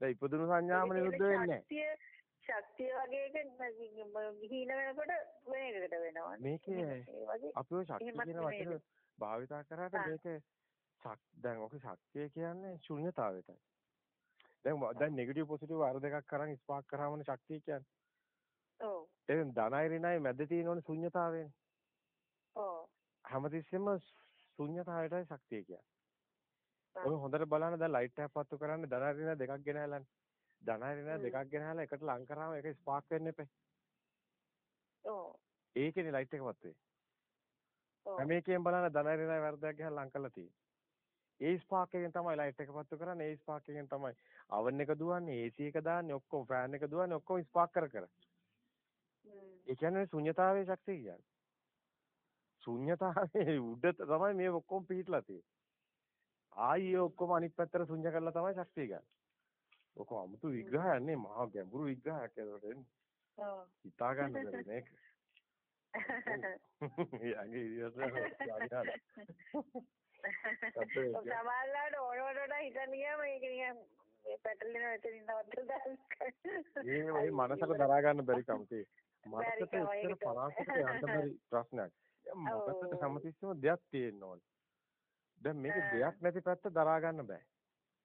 දැන් ඉපදුණු සංඥාම නිරුද්ධ වෙන්නේ නැහැ. ශක්තිය වගේ එක හීන වෙනකොට වෙන එකකට වෙනවා. මේකේ අපේ ශක්තිය කියන වචන භාවිතා කරාට මේක දැන් ඔක ශක්තිය කියන්නේ ශුන්‍යතාවයටයි. දැන් දැන් නෙගටිව් පොසිටිව් අර දෙකක් කරන් ස්පාක් කරාමනේ ශක්තිය කියන්නේ. ඔව්. එහෙනම් ධනයි ඍණයි මැද තියෙන ඕනේ ශුන්‍යතාවයනේ. ඔව්. හැමතිස්සෙම ශුන්‍යතාවයටයි ශක්තිය කියන්නේ. ඔය හොඳට බලන්න දැන් ලයිට් එකක් පත්තු කරන්නේ ධනයි ඍණයි දෙකක් ගෙනහැලානේ. ධනයි ඍණයි දෙකක් ගෙනහැලා එකට ලං කරාම ඒක ස්පාක් වෙන්න එපේ. ඔව්. ඒකනේ ලයිට් එක පත්තු වෙන්නේ. ඔව්. හැම එකෙන් බලන්න ධනයි ඍණයි වර්ධයක් ගහලා ලං කරලා තියෙන්නේ. ඒ ස්පාක් එකෙන් තමයි ලයිට් එක පත්තු කරන්නේ. ඒ ස්පාක් එකෙන් තමයි oven එක දුවන්නේ, AC එක දාන්නේ, ඔක්කොම ෆෑන් එක දුවන්නේ, ඔක්කොම ස්පාක් කර කර. ඒ කියන්නේ ශුන්‍යතාවයේ ශක්තිය කියන්නේ. ශුන්‍යතාවයේ උඩ තමයි මේ ඔක්කොම පිහිටලා තියෙන්නේ. ආයි ඔක්කොම අනිත් පැත්තට ශුන්‍ය කරලා තමයි ශක්තිය ගන්න. ඔක 아무තු විග්‍රහයක් නේ මහා ගැඹුරු විග්‍රහයක් ඒකට එන්නේ. ඔව්. හිතා ගන්න බැරි මේක. යගේ ඉතින් සමහරවිට ඕනෝනට හිතන්න ගියාම ඒක නිකන් පැටලෙන එතනින් නවත්තලා මනසට දරා ගන්න බැරි කම මනසට තමයි. පරාසයට යන්න බැරි ප්‍රශ්නයක්. මනසට. හැමතිස්සෙම දෙයක් තියෙන්න ඕනේ. දැන් මේක. දෙයක් නැති පැත්ත දරා ගන්න බෑ.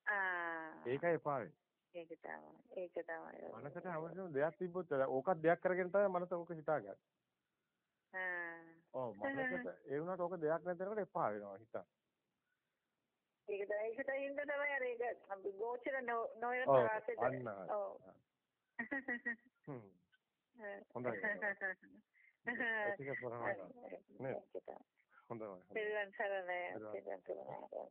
ආ ඒකයි එපා වෙන්නේ. ඒක තමයි ඒක තමයි මනසට හැමතිස්සෙම දෙයක් තිබ්බොත් ඕකත් දෙයක් කරගෙන තමයි මනස ඕක හිතාගන්නේ. ආ ඔව් මනසට ඒ වුණාට ඕක දෙයක් නැතිනකොට එපා වෙනවා හිතා. ඒක තමයි ඒක තමයි හින්දා තමයි අර ඒක ගෝචර නො- නොවන තරහට අන්න. ඔව් හ්ම්. හොඳයි. ඒක පරමාර්ථ. තමයි හොඳයි. පිළිවන් සරණයි. පිළිවන් සරණයි